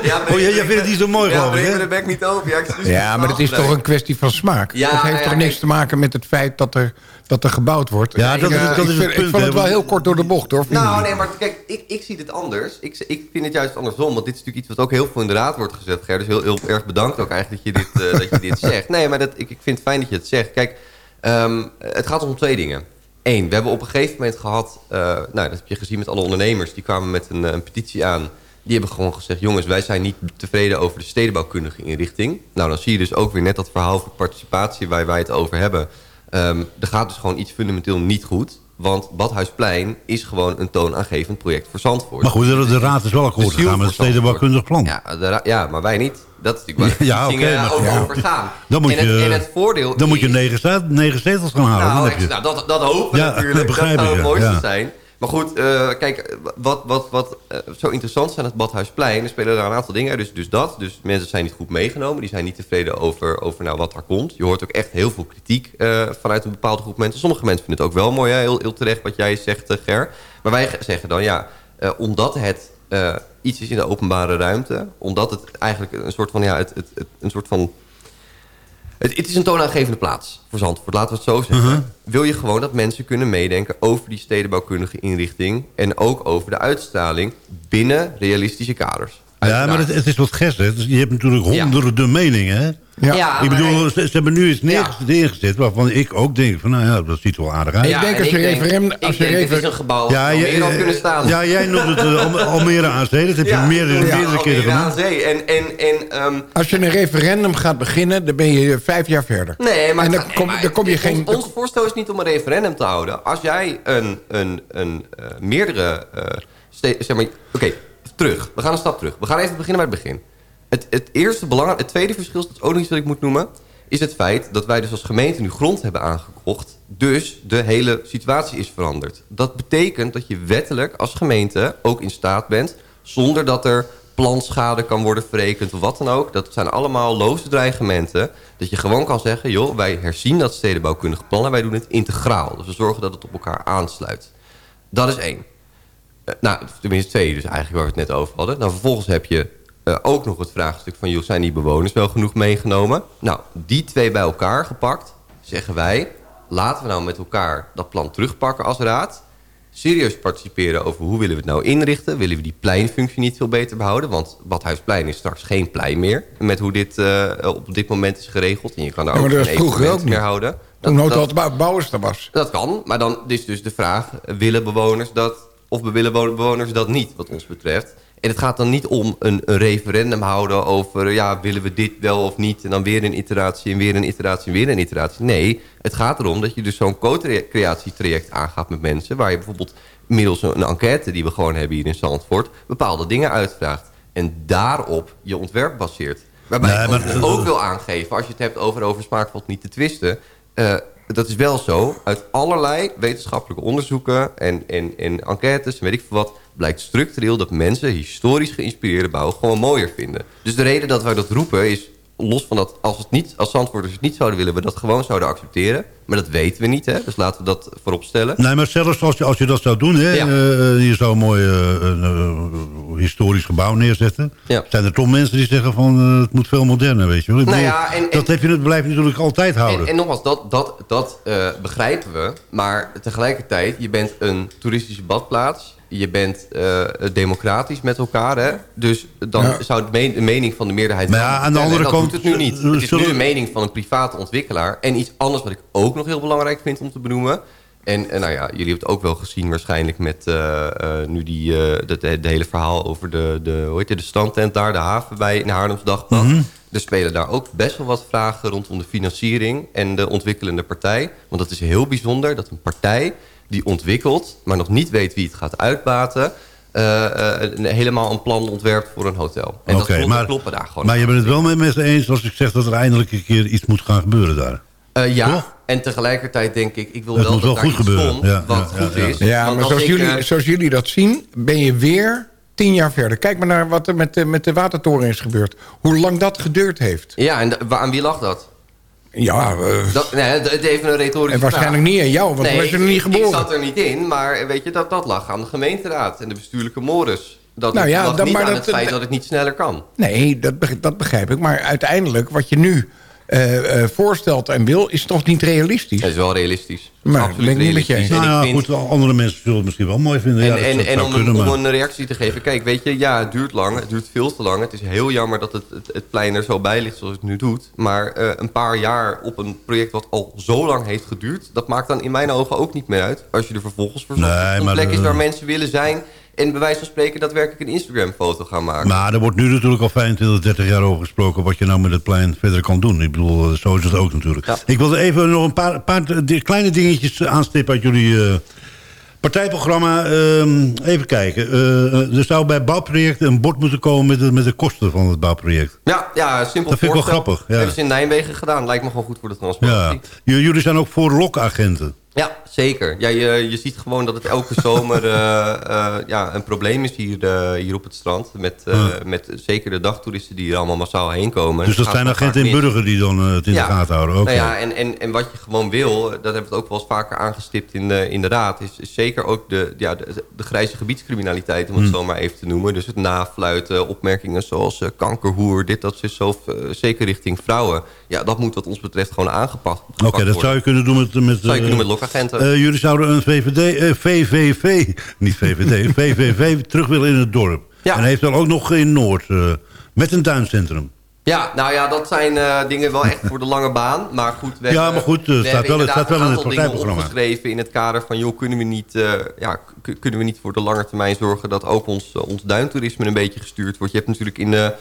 [SPEAKER 4] ja, oh, jij, jij vindt het niet zo mooi,
[SPEAKER 7] ja,
[SPEAKER 4] geloof ik,
[SPEAKER 7] hè? de bek niet open. Ja,
[SPEAKER 5] ja maar het is toch een kwestie van smaak. Ja, het heeft ja, toch niks te maken met het feit dat er, dat er gebouwd wordt.
[SPEAKER 4] Ja, dat,
[SPEAKER 5] ik,
[SPEAKER 4] is, dat is
[SPEAKER 5] ik,
[SPEAKER 4] het punt.
[SPEAKER 5] Ik vond het wel heel kort door de bocht, hoor.
[SPEAKER 7] Nou, nee, maar kijk, ik, ik zie het anders. Ik, ik vind het juist andersom. Want dit is natuurlijk iets wat ook heel veel in de raad wordt gezet, Ger. Dus heel, heel erg bedankt ook eigenlijk dat je dit, uh, dat je dit zegt. Nee, maar dat, ik, ik vind het fijn dat je het zegt. Kijk, um, het gaat om twee dingen. Eén, we hebben op een gegeven moment gehad... Uh, nou, dat heb je gezien met alle ondernemers. Die kwamen met een, een, petitie aan. Die hebben gewoon gezegd... jongens, wij zijn niet tevreden over de stedenbouwkundige inrichting. Nou, dan zie je dus ook weer net dat verhaal van participatie... waar wij het over hebben. Um, er gaat dus gewoon iets fundamenteel niet goed. Want Badhuisplein is gewoon een toonaangevend project voor Zandvoort.
[SPEAKER 4] Maar goed, de, de raad is wel akkoord gegaan met het stedenbouwkundig plan.
[SPEAKER 7] Ja, de, ja, maar wij niet. Dat is natuurlijk waar
[SPEAKER 4] ja,
[SPEAKER 7] de
[SPEAKER 4] okay, maar,
[SPEAKER 7] over,
[SPEAKER 4] ja.
[SPEAKER 7] gaan.
[SPEAKER 4] Dan moet
[SPEAKER 7] en,
[SPEAKER 4] je,
[SPEAKER 7] het, en het voordeel
[SPEAKER 4] Dan moet je negen, negen zetels gaan halen.
[SPEAKER 7] Nou,
[SPEAKER 4] dan heb je.
[SPEAKER 7] nou dat, dat hopen we
[SPEAKER 4] Ja,
[SPEAKER 7] natuurlijk.
[SPEAKER 4] dat begrijp
[SPEAKER 7] zou het
[SPEAKER 4] ja,
[SPEAKER 7] mooiste zijn. Maar goed, uh, kijk, wat, wat, wat uh, zo interessant is aan het Badhuisplein... er spelen daar een aantal dingen. Dus, dus dat, dus mensen zijn niet goed meegenomen. Die zijn niet tevreden over, over nou, wat daar komt. Je hoort ook echt heel veel kritiek uh, vanuit een bepaalde groep mensen. Sommige mensen vinden het ook wel mooi, hè? Heel, heel terecht wat jij zegt, Ger. Maar wij zeggen dan, ja, omdat het... iets is in de openbare ruimte. Omdat het eigenlijk een soort van... Ja, het, het een soort van het, het, is een toonaangevende plaats voor Zandvoort, laten we het zo zeggen. Uh -huh. Wil je gewoon dat mensen kunnen meedenken over die stedenbouwkundige inrichting... en ook over de uitstraling binnen realistische kaders.
[SPEAKER 4] Ja, maar het, het is wat gers, je hebt natuurlijk honderden meningen, hè.
[SPEAKER 5] Ja.
[SPEAKER 6] Ja,
[SPEAKER 4] ik bedoel, ze, ze hebben nu iets neergezet,
[SPEAKER 7] Ja.
[SPEAKER 4] neergezet waarvan ik ook denk van, nou ja, dat ziet er wel aardig uit.
[SPEAKER 5] Ik denk
[SPEAKER 7] en
[SPEAKER 5] als je referendum-
[SPEAKER 7] ik
[SPEAKER 5] als je
[SPEAKER 7] denk, het
[SPEAKER 5] refer-
[SPEAKER 7] is een gebouw
[SPEAKER 4] Ja,
[SPEAKER 7] ja,
[SPEAKER 4] je- eh,
[SPEAKER 7] kunnen staan.
[SPEAKER 4] ja, jij noemt het eh, Al- Almere aan Zee. Dat heb je meerdere, meerdere keren gedaan.
[SPEAKER 7] aan zee. En, en, en, ehm,
[SPEAKER 5] Als je een referendum gaat beginnen, dan ben je vijf jaar verder.
[SPEAKER 7] Nee, maar,
[SPEAKER 5] En dan
[SPEAKER 7] nee,
[SPEAKER 5] kom-
[SPEAKER 7] maar
[SPEAKER 5] dan kom je
[SPEAKER 7] ons-
[SPEAKER 5] geen-
[SPEAKER 7] Ons, voorstel is niet om een referendum te houden. Als jij een, een, een eh, meerdere... eh, zeg maar, Oké, terug. We gaan een stap terug. We gaan even beginnen bij het begin. Het, het eerste belang, het tweede verschil, dat ook iets wat ik moet noemen... is het feit dat wij dus als gemeente nu grond hebben aangekocht. Dus de hele situatie is veranderd. Dat betekent dat je wettelijk als gemeente ook in staat bent... zonder dat er planschade kan worden verrekend of wat dan ook. Dat zijn allemaal loze dreigementen. Dat je gewoon kan zeggen, joh, wij herzien dat stedenbouwkundige plan... en wij doen het integraal. Dus we zorgen dat het op elkaar aansluit. Dat is één. Eh, nou, tenminste twee dus eigenlijk waar we het net over hadden. Dan vervolgens heb je eh, ook nog het vraagstuk van... joh, zijn die bewoners wel genoeg meegenomen? Nou, die twee bij elkaar gepakt, zeggen wij... laten we nou met elkaar dat plan terugpakken als raad... serieus participeren over hoe willen we het nou inrichten. Willen we die pleinfunctie niet veel beter behouden? Want Badhuisplein is straks geen plein meer... met hoe dit eh, op dit moment is geregeld. En je kan daar
[SPEAKER 5] Ja,
[SPEAKER 7] ook
[SPEAKER 5] dat
[SPEAKER 7] geen
[SPEAKER 5] ook
[SPEAKER 7] meer houden.
[SPEAKER 5] Toen
[SPEAKER 7] Dat-
[SPEAKER 5] nooit
[SPEAKER 7] dat-
[SPEAKER 5] wat bouwers er was.
[SPEAKER 7] dat kan, maar dan is dus de vraag... willen bewoners dat of willen bewoners dat niet, wat ons betreft? En het gaat dan niet om een, een referendum houden over... ja, willen we dit wel of niet? En dan weer een iteratie en weer een iteratie en weer een iteratie. Nee, het gaat erom dat je dus zo'n co-creatietraject aangaat met mensen... waar je bijvoorbeeld middels een, een enquête die we gewoon hebben hier in Zandvoort... bepaalde dingen uitvraagt. En daarop je ontwerp baseert. Waarbij
[SPEAKER 4] Nee,
[SPEAKER 7] ik
[SPEAKER 4] maar-
[SPEAKER 7] ook, wil aangeven, als je het hebt over over niet te twisten... eh, dat is wel zo. Uit allerlei wetenschappelijke onderzoeken en, en, en enquêtes en weet ik veel wat... blijkt structureel dat mensen historisch geïnspireerde bouw gewoon mooier vinden. Dus de reden dat wij dat roepen is... los van dat als, het niet, als Zandvoorters het niet zouden willen... we dat gewoon zouden accepteren. Maar dat weten we niet, hè? dus laten we dat voorop stellen.
[SPEAKER 4] Nee, maar zelfs als je, als je dat zou doen, hè,
[SPEAKER 7] Ja.
[SPEAKER 4] eh, je zou een mooi eh, eh, historisch gebouw neerzetten.
[SPEAKER 7] Ja.
[SPEAKER 4] Zijn er toch mensen die zeggen van eh, het moet veel moderner, weet je wel?
[SPEAKER 7] Nou
[SPEAKER 4] bedoel,
[SPEAKER 7] ja, en-
[SPEAKER 4] dat
[SPEAKER 7] en-
[SPEAKER 4] heb je, blijf je natuurlijk altijd houden.
[SPEAKER 7] En, en nogmaals, dat, dat, dat eh, begrijpen we. Maar tegelijkertijd, je bent een toeristische badplaats. Je bent eh, democratisch met elkaar. Hè? Dus dan
[SPEAKER 5] Ja.
[SPEAKER 7] zou de mening van de meerderheid...
[SPEAKER 4] Maar ja, aan de andere
[SPEAKER 7] dat
[SPEAKER 4] kant,
[SPEAKER 7] doet het nu niet.
[SPEAKER 4] eh,
[SPEAKER 7] Het is nu de mening van een private ontwikkelaar. En iets anders wat ik ook nog heel belangrijk vind om te benoemen... En, en nou ja, jullie hebben het ook wel gezien waarschijnlijk met eh, eh, nu die, eh dat de, de hele verhaal over de, de, hoe heet het, de standtent daar, de haven bij in Haarlems Dagblad.
[SPEAKER 4] Mhm.
[SPEAKER 7] Er spelen daar ook best wel wat vragen rondom de financiering en de ontwikkelende partij. Want dat is heel bijzonder dat een partij die ontwikkelt, maar nog niet weet wie het gaat uitbaten, eh, eh, een- helemaal een plan ontwerpt voor een hotel. En dat,
[SPEAKER 4] maar-
[SPEAKER 7] kloppen daar gewoon.
[SPEAKER 4] Maar je bent het wel met me eens als ik zeg dat er eindelijk een keer iets moet gaan gebeuren daar.
[SPEAKER 7] Eh, ja,
[SPEAKER 4] Toch?
[SPEAKER 7] en tegelijkertijd denk ik, ik wil
[SPEAKER 4] Het
[SPEAKER 7] wel
[SPEAKER 4] moet
[SPEAKER 7] dat
[SPEAKER 4] wel
[SPEAKER 7] daar
[SPEAKER 4] goed
[SPEAKER 7] iets
[SPEAKER 4] gebeuren.
[SPEAKER 7] komt
[SPEAKER 4] Ja,
[SPEAKER 7] wat
[SPEAKER 4] ja,
[SPEAKER 7] goed
[SPEAKER 4] ja,
[SPEAKER 7] is.
[SPEAKER 5] Ja, maar
[SPEAKER 7] als
[SPEAKER 5] zoals
[SPEAKER 7] ik,
[SPEAKER 5] jullie, zoals jullie dat zien, ben je weer tien jaar verder. Kijk maar naar wat er met de, met de watertoren is gebeurd. Hoe lang dat geduurd heeft.
[SPEAKER 7] Ja, en aan wie lag dat?
[SPEAKER 5] Ja, eh,
[SPEAKER 7] dat nee, het even een retorische
[SPEAKER 5] en waarschijnlijk
[SPEAKER 7] vraag.
[SPEAKER 5] niet aan jou, want
[SPEAKER 7] Nee,
[SPEAKER 5] was je nog niet geboren.
[SPEAKER 7] Ik zat er niet in, maar weet je, dat, dat lag aan de gemeenteraad en de bestuurlijke mores. Dat
[SPEAKER 5] Nou ja,
[SPEAKER 7] lag
[SPEAKER 5] dan-
[SPEAKER 7] niet
[SPEAKER 5] maar
[SPEAKER 7] aan
[SPEAKER 5] dat-
[SPEAKER 7] het feit
[SPEAKER 5] dat-
[SPEAKER 7] dat het niet sneller kan.
[SPEAKER 5] Nee, dat, dat begrijp ik. Maar uiteindelijk, wat je nu eh, eh, voorstelt en wil, is toch niet realistisch?
[SPEAKER 7] Dat is wel realistisch.
[SPEAKER 5] Maar
[SPEAKER 7] Absoluut
[SPEAKER 5] ben ik niet met je eens.
[SPEAKER 7] En
[SPEAKER 4] Nou
[SPEAKER 7] vind-
[SPEAKER 4] goed, andere mensen zullen het misschien wel mooi vinden.
[SPEAKER 7] En,
[SPEAKER 4] ja,
[SPEAKER 7] en, en om,
[SPEAKER 4] kunnen,
[SPEAKER 7] een,
[SPEAKER 4] maar-
[SPEAKER 7] om een reactie te geven. Kijk, weet je, ja, het duurt lang. Het duurt veel te lang. Het is heel jammer dat het, het, het plein er zo bij ligt zoals het nu doet. Maar eh, een paar jaar op een project wat al zo lang heeft geduurd... dat maakt dan in mijn ogen ook niet meer uit. Als je er vervolgens voor zorgt
[SPEAKER 4] Nee,
[SPEAKER 7] dat het een plek is waar mensen willen zijn... en bij wijze van spreken daadwerkelijk een Instagram-foto gaan maken.
[SPEAKER 4] Maar er wordt nu natuurlijk al 25, 30 jaar over gesproken... wat je nou met het plein verder kan doen. Ik bedoel, eh, zo is het ook natuurlijk.
[SPEAKER 7] Ja.
[SPEAKER 4] Ik wilde even nog een paar, paar kleine dingetjes aanstippen uit jullie eh, partijprogramma. Ehm, even kijken. Eh, er zou bij bouwprojecten een bord moeten komen... met de, met de kosten van het bouwproject.
[SPEAKER 7] Ja, ja simpel
[SPEAKER 4] Dat vind ik wel grappig, ja.
[SPEAKER 7] Hebben ze in Nijmegen gedaan. Lijkt me gewoon goed voor de
[SPEAKER 4] Ja. J- jullie zijn ook voor lokagenten.
[SPEAKER 7] Ja, zeker. Ja, je, je ziet gewoon dat het elke zomer eh, ja, een probleem is hier, eh, hier op het strand. Met, met zeker de dagtoeristen die er allemaal massaal heen komen.
[SPEAKER 4] Dus dat zijn agenten in. Burger die dan het in de gaten houden. Oké.
[SPEAKER 7] Nou ja, en, en, en wat je gewoon wil, dat hebben we het ook wel eens vaker aangestipt in de, in de raad... is, is zeker ook de, ja, de, de grijze gebiedscriminaliteit, om het
[SPEAKER 4] Hmm.
[SPEAKER 7] zo maar even te noemen. Dus het nafluiten, opmerkingen zoals kankerhoer, dit, dat, zo, zeker richting vrouwen. Ja, dat moet wat ons betreft gewoon aangepakt
[SPEAKER 4] Oké, dat zou je kunnen doen met... met
[SPEAKER 7] Zou je
[SPEAKER 4] eh,
[SPEAKER 7] kunnen met lokagenten.
[SPEAKER 4] eh, jullie zouden een VVD, eh, VVV, niet VVD, VVV terug willen in het dorp.
[SPEAKER 7] Ja.
[SPEAKER 4] En heeft dan ook nog in Noord, eh, met een tuincentrum.
[SPEAKER 7] Ja, nou ja, dat zijn eh, dingen wel echt voor de lange baan. Maar goed, we
[SPEAKER 4] Ja, maar goed, eh,
[SPEAKER 7] we
[SPEAKER 4] staat wel- het staat wel in
[SPEAKER 7] een
[SPEAKER 4] het
[SPEAKER 7] aantal dingen
[SPEAKER 4] partijprogramma.
[SPEAKER 7] opgeschreven in het kader van... joh, kunnen we niet, eh, ja, kunnen we niet voor de lange termijn zorgen... dat ook ons, eh, ons duintoerisme een beetje gestuurd wordt. Je hebt natuurlijk in de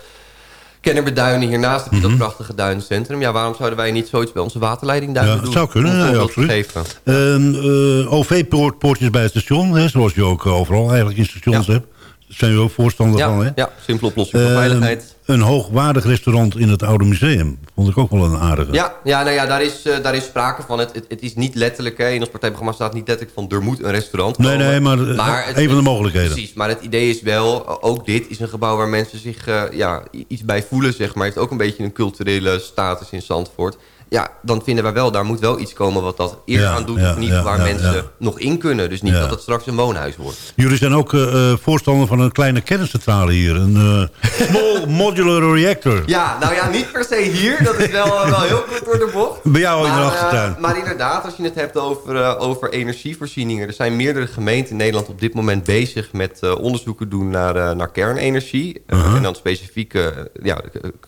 [SPEAKER 7] Kennemerduinen hiernaast heb je
[SPEAKER 4] Mhm.
[SPEAKER 7] dat prachtige duincentrum. Ja, waarom zouden wij niet zoiets bij onze waterleidingduinen
[SPEAKER 4] Ja,
[SPEAKER 7] doen?
[SPEAKER 4] het zou kunnen, ja,
[SPEAKER 7] te
[SPEAKER 4] absoluut. Ehm, eh, OV-poortjes bij het station, hè, zoals je ook overal eigenlijk in stations
[SPEAKER 7] Ja.
[SPEAKER 4] hebt. Daar zijn we ook voorstander van, hè?
[SPEAKER 7] Ja, ja, simpele oplossing voor
[SPEAKER 4] Ehm,
[SPEAKER 7] veiligheid.
[SPEAKER 4] Een hoogwaardig restaurant in het Oude Museum. Vond ik ook wel een aardige.
[SPEAKER 7] Ja, ja, nou ja daar, is, eh, daar is sprake van. Het, het, het is niet letterlijk, hè, in ons partijprogramma staat niet letterlijk van... er moet een restaurant
[SPEAKER 4] Nee,
[SPEAKER 7] komen.
[SPEAKER 4] nee, maar, eh,
[SPEAKER 7] het-
[SPEAKER 4] een van de mogelijkheden.
[SPEAKER 7] Precies, maar het idee is wel... eh, ook dit is een gebouw waar mensen zich ja, iets bij voelen, zeg maar. heeft ook een beetje een culturele status in Zandvoort. Ja, dan vinden wij wel, daar moet wel iets komen wat dat eer
[SPEAKER 4] Ja,
[SPEAKER 7] aan doet.
[SPEAKER 4] ja,
[SPEAKER 7] of
[SPEAKER 4] ja,
[SPEAKER 7] geval waar mensen nog in kunnen. Dus niet dat het straks een woonhuis wordt.
[SPEAKER 4] Jullie zijn ook eh, eh, voorstander van een kleine kerncentrale hier. Een eh, small modular reactor.
[SPEAKER 7] Ja, nou ja, niet per se hier. Dat is wel, wel heel kort door de bocht.
[SPEAKER 4] Bij jou in de
[SPEAKER 7] Maar,
[SPEAKER 4] achtertuin.
[SPEAKER 7] maar inderdaad, als je het hebt over, over energievoorzieningen... er zijn meerdere gemeenten in Nederland op dit moment bezig... met onderzoeken doen naar, naar kernenergie.
[SPEAKER 4] Uh-huh.
[SPEAKER 7] En dan specifiek ja,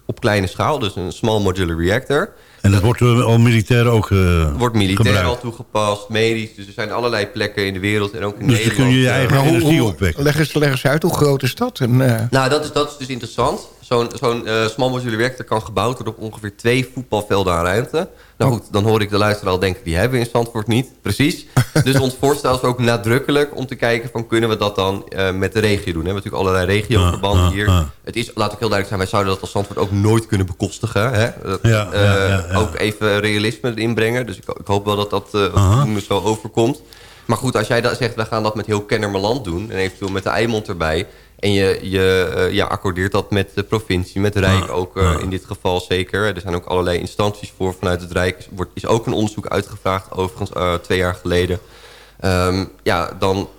[SPEAKER 7] op kleine schaal, dus een small modular reactor.
[SPEAKER 4] En dat wordt eh, al militair ook eh
[SPEAKER 7] Wordt militair
[SPEAKER 4] gebruikt.
[SPEAKER 7] al toegepast, medisch. Dus er zijn allerlei plekken in de wereld en ook in
[SPEAKER 4] Dus dan
[SPEAKER 7] Nederland.
[SPEAKER 4] kun je je eigen
[SPEAKER 5] hoe-
[SPEAKER 4] energie opwekken.
[SPEAKER 5] leg, eens, leg eens uit, hoe groot is dat? En, eh,
[SPEAKER 7] Nou, dat is, dat is dus interessant. Zo'n zo'n eh, small modular reactor kan gebouwd worden op ongeveer twee voetbalvelden aan ruimte. Nou goed, dan hoor ik de luisteraar al denken, die hebben we in Zandvoort niet. Precies. dus ons voorstel is ook nadrukkelijk om te kijken van kunnen we dat dan eh, met de regio doen. We hebben natuurlijk allerlei regioverbanden
[SPEAKER 4] ah,
[SPEAKER 7] hier. Het is, laat ik heel duidelijk zijn, wij zouden dat als Zandvoort ook nooit kunnen bekostigen. Hè? Dat, eh. Ook even realisme erin brengen. Dus ik, ik hoop wel dat dat eh
[SPEAKER 4] Aha.
[SPEAKER 7] voldoende zo overkomt. Maar goed, als jij dat zegt, we gaan dat met heel Kennemerland doen... en eventueel met de Eimond erbij... en je, je eh, ja, accordeert dat met de provincie, met Rijk
[SPEAKER 4] Ah,
[SPEAKER 7] ook eh, in dit geval zeker. Er zijn ook allerlei instanties voor vanuit het Rijk. Er wordt, is ook een onderzoek uitgevraagd, overigens eh, twee jaar geleden. Ehm, ja, dan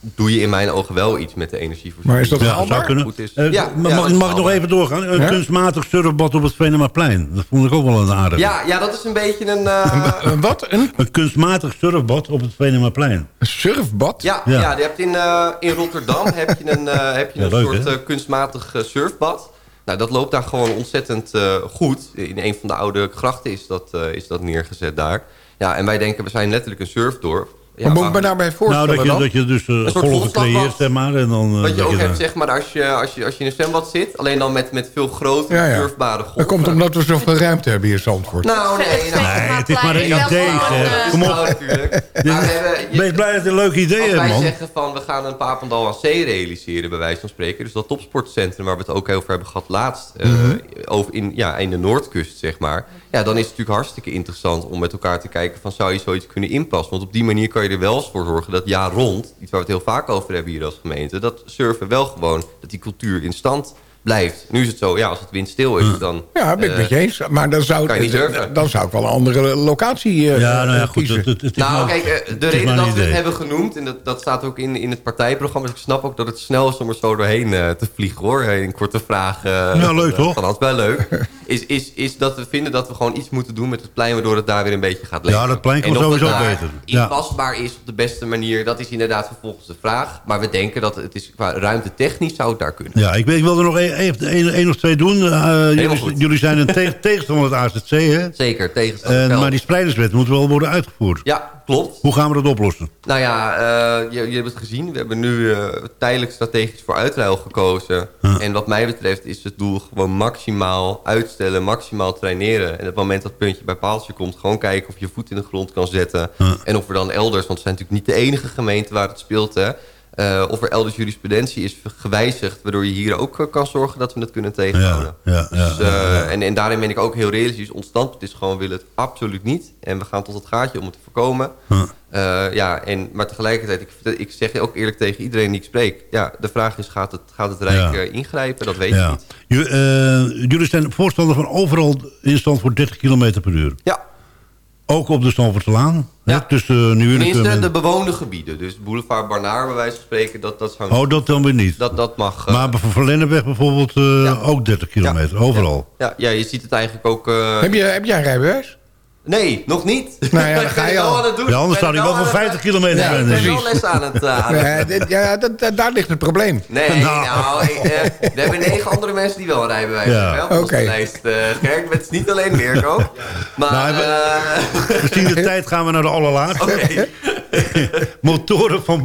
[SPEAKER 7] doe je in mijn ogen wel iets met de energievoorziening.
[SPEAKER 5] Maar is dat
[SPEAKER 4] Ja, zou kunnen.
[SPEAKER 7] Goed is-
[SPEAKER 4] Eh,
[SPEAKER 7] Ja,
[SPEAKER 4] mag
[SPEAKER 7] ja,
[SPEAKER 4] ik nog even doorgaan? Een
[SPEAKER 5] Ja?
[SPEAKER 4] kunstmatig surfbad op het Venemaplein. Dat vond ik ook wel een aardige.
[SPEAKER 7] Ja, ja, dat is een beetje een... eh,
[SPEAKER 5] Eh, Wat? Een,
[SPEAKER 4] Een kunstmatig surfbad op het Venemaplein.
[SPEAKER 5] een surfbad?
[SPEAKER 7] Ja,
[SPEAKER 4] Ja.
[SPEAKER 7] ja. je hebt in, eh, in Rotterdam heb je een, eh, heb je
[SPEAKER 4] Ja,
[SPEAKER 7] een
[SPEAKER 4] leuk,
[SPEAKER 7] soort kunstmatig surfbad. Nou, dat loopt daar gewoon ontzettend goed. In een van de oude grachten is dat, eh, is dat neergezet daar. Ja, en wij denken, we zijn letterlijk een surfdorp. Ja,
[SPEAKER 5] Wat moet ik me daarbij
[SPEAKER 4] Nou,
[SPEAKER 5] voorstellen
[SPEAKER 4] dat je,
[SPEAKER 5] dan?
[SPEAKER 4] dat je dus eh,
[SPEAKER 7] soort
[SPEAKER 4] golven creëert, zeg maar. En dan, eh,
[SPEAKER 7] Wat je
[SPEAKER 4] dat
[SPEAKER 7] ook
[SPEAKER 4] je
[SPEAKER 7] hebt, zeg maar, als je, als, je, als je in een zwembad zit... alleen dan met, met veel grotere
[SPEAKER 5] Ja, ja.
[SPEAKER 7] surfbare golven.
[SPEAKER 5] Dat komt omdat we zoveel ruimte hebben hier in Zandvoort.
[SPEAKER 7] Nou, nee, nou,
[SPEAKER 6] Nee,
[SPEAKER 4] het is maar een idee,
[SPEAKER 6] eh,
[SPEAKER 4] Kom op.
[SPEAKER 7] Nou, natuurlijk. Maar we hebben, je-
[SPEAKER 4] Wees blij dat het een leuk idee
[SPEAKER 7] Als
[SPEAKER 4] hebt,
[SPEAKER 7] wij
[SPEAKER 4] man.
[SPEAKER 7] zeggen van we gaan een Papendal aan zee realiseren, bij wijze van spreken. Dus dat topsportcentrum waar we het ook over hebben gehad laatst. eh,
[SPEAKER 4] Mhm.
[SPEAKER 7] over in, ja, in de Noordkust, zeg maar. Ja, dan is het natuurlijk hartstikke interessant om met elkaar te kijken van zou je zoiets kunnen inpassen. Want op die manier kan je er wel eens voor zorgen dat jaar rond, iets waar we het heel vaak over hebben hier als gemeente, dat surfen wel gewoon, dat die cultuur in stand blijft. Nu is het zo, ja, als het windstil is, dan...
[SPEAKER 5] Ja, ben ik
[SPEAKER 7] eh,
[SPEAKER 5] met je eens. Maar dan zou,
[SPEAKER 7] kan je niet
[SPEAKER 5] ik,
[SPEAKER 7] surfen.
[SPEAKER 5] dan zou ik wel een andere locatie eh,
[SPEAKER 4] Ja, nou ja, goed.
[SPEAKER 5] kiezen.
[SPEAKER 4] Het, het, het is
[SPEAKER 7] Nou,
[SPEAKER 4] maar-
[SPEAKER 7] kijk,
[SPEAKER 4] het
[SPEAKER 7] de
[SPEAKER 4] is
[SPEAKER 7] reden dat we het hebben genoemd... en dat, dat staat ook in, in het partijprogramma... dus ik snap ook dat het snel is om er zo doorheen eh, te vliegen, hoor. Een korte vraag eh,
[SPEAKER 4] Ja, leuk?
[SPEAKER 7] Van Hans, wel leuk. Is, is, is dat we vinden dat we gewoon iets moeten doen met het plein... waardoor het daar weer een beetje gaat leven.
[SPEAKER 4] Ja, dat plein kan
[SPEAKER 7] En of
[SPEAKER 4] sowieso beter. Ja.
[SPEAKER 7] inpasbaar is op de beste manier... dat is inderdaad vervolgens de vraag. Maar we denken dat het is qua ruimte technisch zou het daar kunnen.
[SPEAKER 4] Ja, ik, weet- ik wil er nog één of twee doen. Eh, jullie, jullie zijn een te- tegenstander van het AZC, hè?
[SPEAKER 7] Zeker, tegenstander.
[SPEAKER 4] En,
[SPEAKER 7] wel.
[SPEAKER 4] maar die spreiderswet moet wel worden uitgevoerd.
[SPEAKER 7] Ja, klopt.
[SPEAKER 4] Hoe gaan we dat oplossen?
[SPEAKER 7] Nou ja, eh, je, je hebt het gezien. We hebben nu tijdelijk strategisch voor uitruil gekozen. En wat mij betreft is het doel gewoon maximaal uitstellen, maximaal traineren. En op het moment dat het puntje bij paaltje komt, gewoon kijken of je voet in de grond kan zetten. En of er dan elders, want we zijn natuurlijk niet de enige gemeente waar het speelt, hè. Eh, of er elders jurisprudentie is gewijzigd... waardoor je hier ook eh, kan zorgen dat we het kunnen tegenhouden.
[SPEAKER 4] Ja, ja,
[SPEAKER 7] dus, eh. En, en daarin ben ik ook heel realistisch. Ons standpunt is gewoon, we willen het absoluut niet. En we gaan tot het gaatje om het te voorkomen.
[SPEAKER 4] Huh.
[SPEAKER 7] Ja, en, maar tegelijkertijd, ik, ik zeg ook eerlijk tegen iedereen die ik spreek... ja, de vraag is, gaat het, gaat het Rijk
[SPEAKER 4] Ja.
[SPEAKER 7] ingrijpen? Dat weet
[SPEAKER 4] Ja.
[SPEAKER 7] niet.
[SPEAKER 4] Ju- jullie zijn voorstander van overal in stand voor 30 km per uur.
[SPEAKER 7] Ja,
[SPEAKER 4] Ook op de Stamfortselaan.
[SPEAKER 7] Ja.
[SPEAKER 4] Tussen uh,
[SPEAKER 7] tenminste
[SPEAKER 4] en...
[SPEAKER 7] de bewoonde gebieden. Dus Boulevard Barnaar, bij wijze van spreken, dat, dat, zou,
[SPEAKER 4] Oh, dat dan weer niet.
[SPEAKER 7] dat, dat mag... eh,
[SPEAKER 4] maar voor Verlennepweg bijvoorbeeld eh,
[SPEAKER 7] Ja.
[SPEAKER 4] ook 30 kilometer.
[SPEAKER 7] Ja.
[SPEAKER 4] Overal.
[SPEAKER 7] ja, ja, je ziet het eigenlijk ook... eh,
[SPEAKER 5] Heb, je, heb jij een rijbewijs?
[SPEAKER 7] Nee, nog niet.
[SPEAKER 5] Nou ja, dan ga je al.
[SPEAKER 7] wel aan het doen.
[SPEAKER 4] Ja, anders
[SPEAKER 7] ben
[SPEAKER 4] hij wel
[SPEAKER 7] het-
[SPEAKER 4] 50 kilometer
[SPEAKER 5] Ja,
[SPEAKER 7] ben wel les aan het... eh, aan het-
[SPEAKER 5] Ja, daar ligt het probleem.
[SPEAKER 7] Nee,
[SPEAKER 4] Nou.
[SPEAKER 7] nou, ik, eh, we hebben negen andere mensen die wel een rijbewijs hebben.
[SPEAKER 5] Oké.
[SPEAKER 7] lijst. eh Kerk, het is niet alleen Mirko. Maar,
[SPEAKER 4] Nou,
[SPEAKER 7] eh,
[SPEAKER 4] Gezien de tijd gaan we naar de allerlaatste.
[SPEAKER 7] oké.
[SPEAKER 4] Motoren van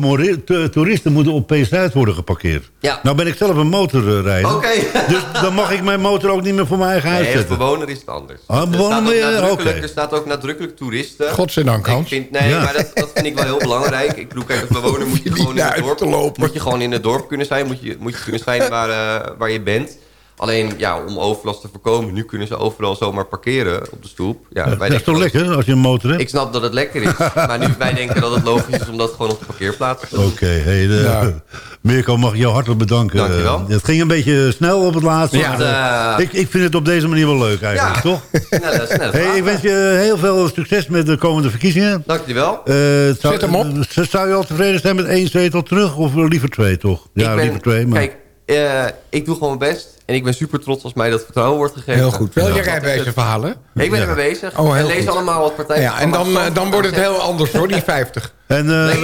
[SPEAKER 4] toeristen moeten op P-Zuid worden geparkeerd.
[SPEAKER 7] Ja.
[SPEAKER 4] Nou ben ik zelf een motorrijder.
[SPEAKER 7] Oké.
[SPEAKER 4] Dus dan mag ik mijn motor ook niet meer voor mijn eigen huis
[SPEAKER 7] Nee, als
[SPEAKER 4] zetten.
[SPEAKER 7] bewoner is het anders.
[SPEAKER 4] Ah,
[SPEAKER 7] er,
[SPEAKER 4] bewoner
[SPEAKER 7] staat er staat ook nadrukkelijk toeristen.
[SPEAKER 5] Godzijdank,
[SPEAKER 7] Ik
[SPEAKER 5] Hans.
[SPEAKER 7] vind, nee,
[SPEAKER 4] Ja.
[SPEAKER 7] maar dat, dat vind ik wel heel belangrijk. Ik bedoel, kijk, als bewoner moet je
[SPEAKER 5] niet
[SPEAKER 7] gewoon in
[SPEAKER 5] naar
[SPEAKER 7] het dorp,
[SPEAKER 5] lopen.
[SPEAKER 7] moet je gewoon in het dorp kunnen zijn. Moet je, moet je kunnen zijn waar, eh, waar je bent. Alleen, ja, om overlast te voorkomen, nu kunnen ze overal zomaar parkeren op de stoep. Ja, wij
[SPEAKER 4] Dat is
[SPEAKER 7] denken
[SPEAKER 4] toch lekker als je een motor hebt?
[SPEAKER 7] Ik snap dat het lekker is. maar nu, wij denken dat het logisch is om dat gewoon op de parkeerplaats te doen.
[SPEAKER 4] Oké, hey,
[SPEAKER 5] Ja.
[SPEAKER 4] Mirko mag ik jou hartelijk bedanken.
[SPEAKER 7] Dankjewel.
[SPEAKER 4] Eh, het ging een beetje snel op het laatste.
[SPEAKER 7] Ja.
[SPEAKER 4] maar, eh, ik, ik vind het op deze manier wel leuk eigenlijk,
[SPEAKER 7] Ja.
[SPEAKER 4] toch?
[SPEAKER 7] Snelle, snelle
[SPEAKER 4] Hey, ik wens je heel veel succes met de komende verkiezingen.
[SPEAKER 7] Dankjewel.
[SPEAKER 4] Eh, het zou,
[SPEAKER 5] Zet hem op.
[SPEAKER 4] eh, Zou je al tevreden zijn met één zetel terug of liever twee, toch? Ja,
[SPEAKER 7] ik ben,
[SPEAKER 4] liever twee, maar...
[SPEAKER 7] Kijk, eh, ik doe gewoon mijn best. En ik ben super trots als mij dat vertrouwen wordt gegeven.
[SPEAKER 5] Heel goed. Wel je rijbewijzen verhalen.
[SPEAKER 7] Ik ben
[SPEAKER 4] Ja.
[SPEAKER 7] ermee bezez.
[SPEAKER 5] Oh,
[SPEAKER 7] en lees
[SPEAKER 5] goed.
[SPEAKER 7] allemaal wat partijen.
[SPEAKER 5] Ja, en dan, eh, dan wordt het heel anders hoor, die 50.
[SPEAKER 4] En eh,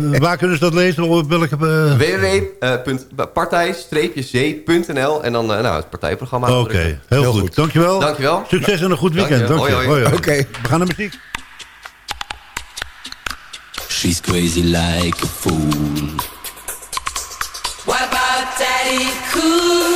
[SPEAKER 7] Nee.
[SPEAKER 4] waar kunnen ze dat lezen? Op welke... eh,
[SPEAKER 7] www.partij-c.nl en dan nou, het partijprogramma.
[SPEAKER 4] Oké, heel,
[SPEAKER 5] Heel
[SPEAKER 4] goed.
[SPEAKER 5] goed.
[SPEAKER 4] Dankjewel.
[SPEAKER 7] Dankjewel.
[SPEAKER 4] Succes en een goed weekend. Dank
[SPEAKER 7] Dankjewel. hoi.
[SPEAKER 5] Oké.
[SPEAKER 4] We gaan naar muziek.
[SPEAKER 8] She's crazy like a fool.
[SPEAKER 9] Daddy Cool.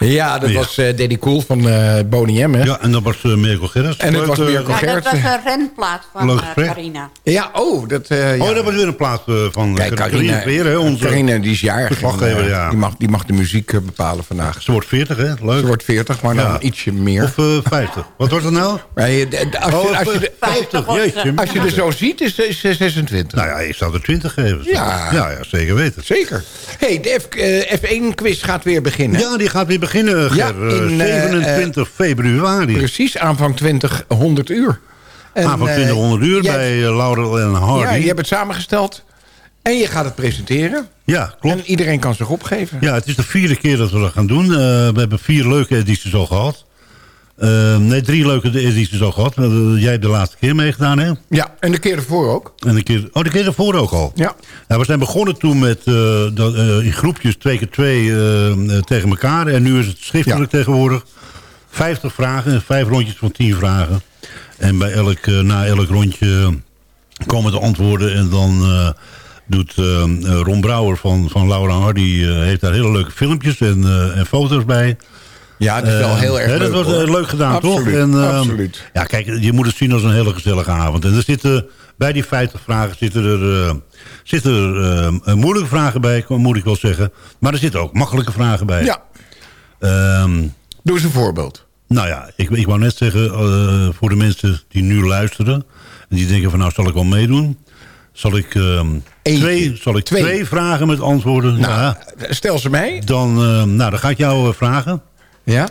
[SPEAKER 5] Ja, dat
[SPEAKER 4] Ja.
[SPEAKER 5] was eh Danny Cool van eh Boney M. Hè?
[SPEAKER 4] Ja, en dat was uh, Mirko Gerrits.
[SPEAKER 5] En het
[SPEAKER 4] Leuk,
[SPEAKER 5] was
[SPEAKER 4] eh,
[SPEAKER 5] Mirko
[SPEAKER 6] Ja, dat was een renplaat van eh. Carina.
[SPEAKER 5] Ja, oh, dat... eh, ja.
[SPEAKER 4] Oh, dat was weer een plaats eh, van
[SPEAKER 5] Kijk,
[SPEAKER 4] Carina
[SPEAKER 5] Carina,
[SPEAKER 4] Weer, hè, onze
[SPEAKER 5] Carina die is jarig. en, eh,
[SPEAKER 4] ja.
[SPEAKER 5] die, mag, die mag de muziek eh, bepalen vandaag.
[SPEAKER 4] Ze wordt 40, hè? Leuk.
[SPEAKER 5] Ze wordt 40, maar dan ietsje meer.
[SPEAKER 4] Of eh 50. Wat wordt het nou?
[SPEAKER 5] Als, je,
[SPEAKER 4] Oh,
[SPEAKER 5] als, je, de-
[SPEAKER 4] 50,
[SPEAKER 6] was,
[SPEAKER 4] jeetje.
[SPEAKER 5] als je er zo ziet, is, is ze 26.
[SPEAKER 4] Nou ja, ik zou er 20 geven.
[SPEAKER 5] Ja.
[SPEAKER 4] ja, ja zeker weten.
[SPEAKER 5] Zeker. hey, de F, eh, F1-quiz gaat weer beginnen.
[SPEAKER 4] Ja, die gaat weer beginnen, Ger.
[SPEAKER 5] Ja,
[SPEAKER 4] Eh,
[SPEAKER 5] in, eh,
[SPEAKER 4] 27 februari.
[SPEAKER 5] Precies, aanvang 20, 100 uur. En,
[SPEAKER 4] Avond
[SPEAKER 5] eh,
[SPEAKER 4] 200 uur bij eh, Laurel en Hardy.
[SPEAKER 5] Ja, je hebt het samengesteld. En je gaat het presenteren.
[SPEAKER 4] Ja, klopt.
[SPEAKER 5] En iedereen kan zich opgeven.
[SPEAKER 4] Ja, het is de vierde keer dat we dat gaan doen. Eh, we hebben vier leuke edities al gehad. Eh, nee, drie leuke edities al gehad. Eh, jij hebt de laatste keer meegedaan, hè?
[SPEAKER 5] Ja, en de keer ervoor ook.
[SPEAKER 4] En de keer, oh, de keer ervoor ook al.
[SPEAKER 5] Ja.
[SPEAKER 4] Nou, we zijn begonnen toen met eh, dat, eh, in groepjes twee keer twee eh, eh, tegen elkaar. En nu is het schriftelijk tegenwoordig. 50 vragen, vijf rondjes van 10 vragen. En bij elk, na elk rondje komen de antwoorden. En dan doet eh, eh, Ron Brouwer van, van Laura Hardy... heeft daar hele leuke filmpjes en, en foto's bij.
[SPEAKER 5] Ja, het is wel
[SPEAKER 4] Eh,
[SPEAKER 5] heel erg
[SPEAKER 4] hè,
[SPEAKER 5] leuk.
[SPEAKER 4] Dat was
[SPEAKER 5] hoor.
[SPEAKER 4] eh, leuk gedaan,
[SPEAKER 5] Absoluut,
[SPEAKER 4] toch? En, eh,
[SPEAKER 5] absoluut.
[SPEAKER 4] Ja, kijk, je moet het zien als een hele gezellige avond. En er zitten, bij die 50 vragen zitten er, eh, zitten er eh, moeilijke vragen bij, moet ik wel zeggen. Maar er zitten ook makkelijke vragen bij.
[SPEAKER 5] Ja,
[SPEAKER 4] Ehm,
[SPEAKER 5] doe eens een voorbeeld.
[SPEAKER 4] nou ja, ik, ik wou net zeggen, voor de mensen die nu luisteren... en die denken van nou, zal ik wel meedoen... zal ik, ehm, twee, zal ik
[SPEAKER 5] Twee.
[SPEAKER 4] twee. vragen met antwoorden...
[SPEAKER 5] Nou,
[SPEAKER 4] ja,
[SPEAKER 5] stel ze mij.
[SPEAKER 4] dan, ehm, nou, dan ga ik jou vragen...
[SPEAKER 5] Ja,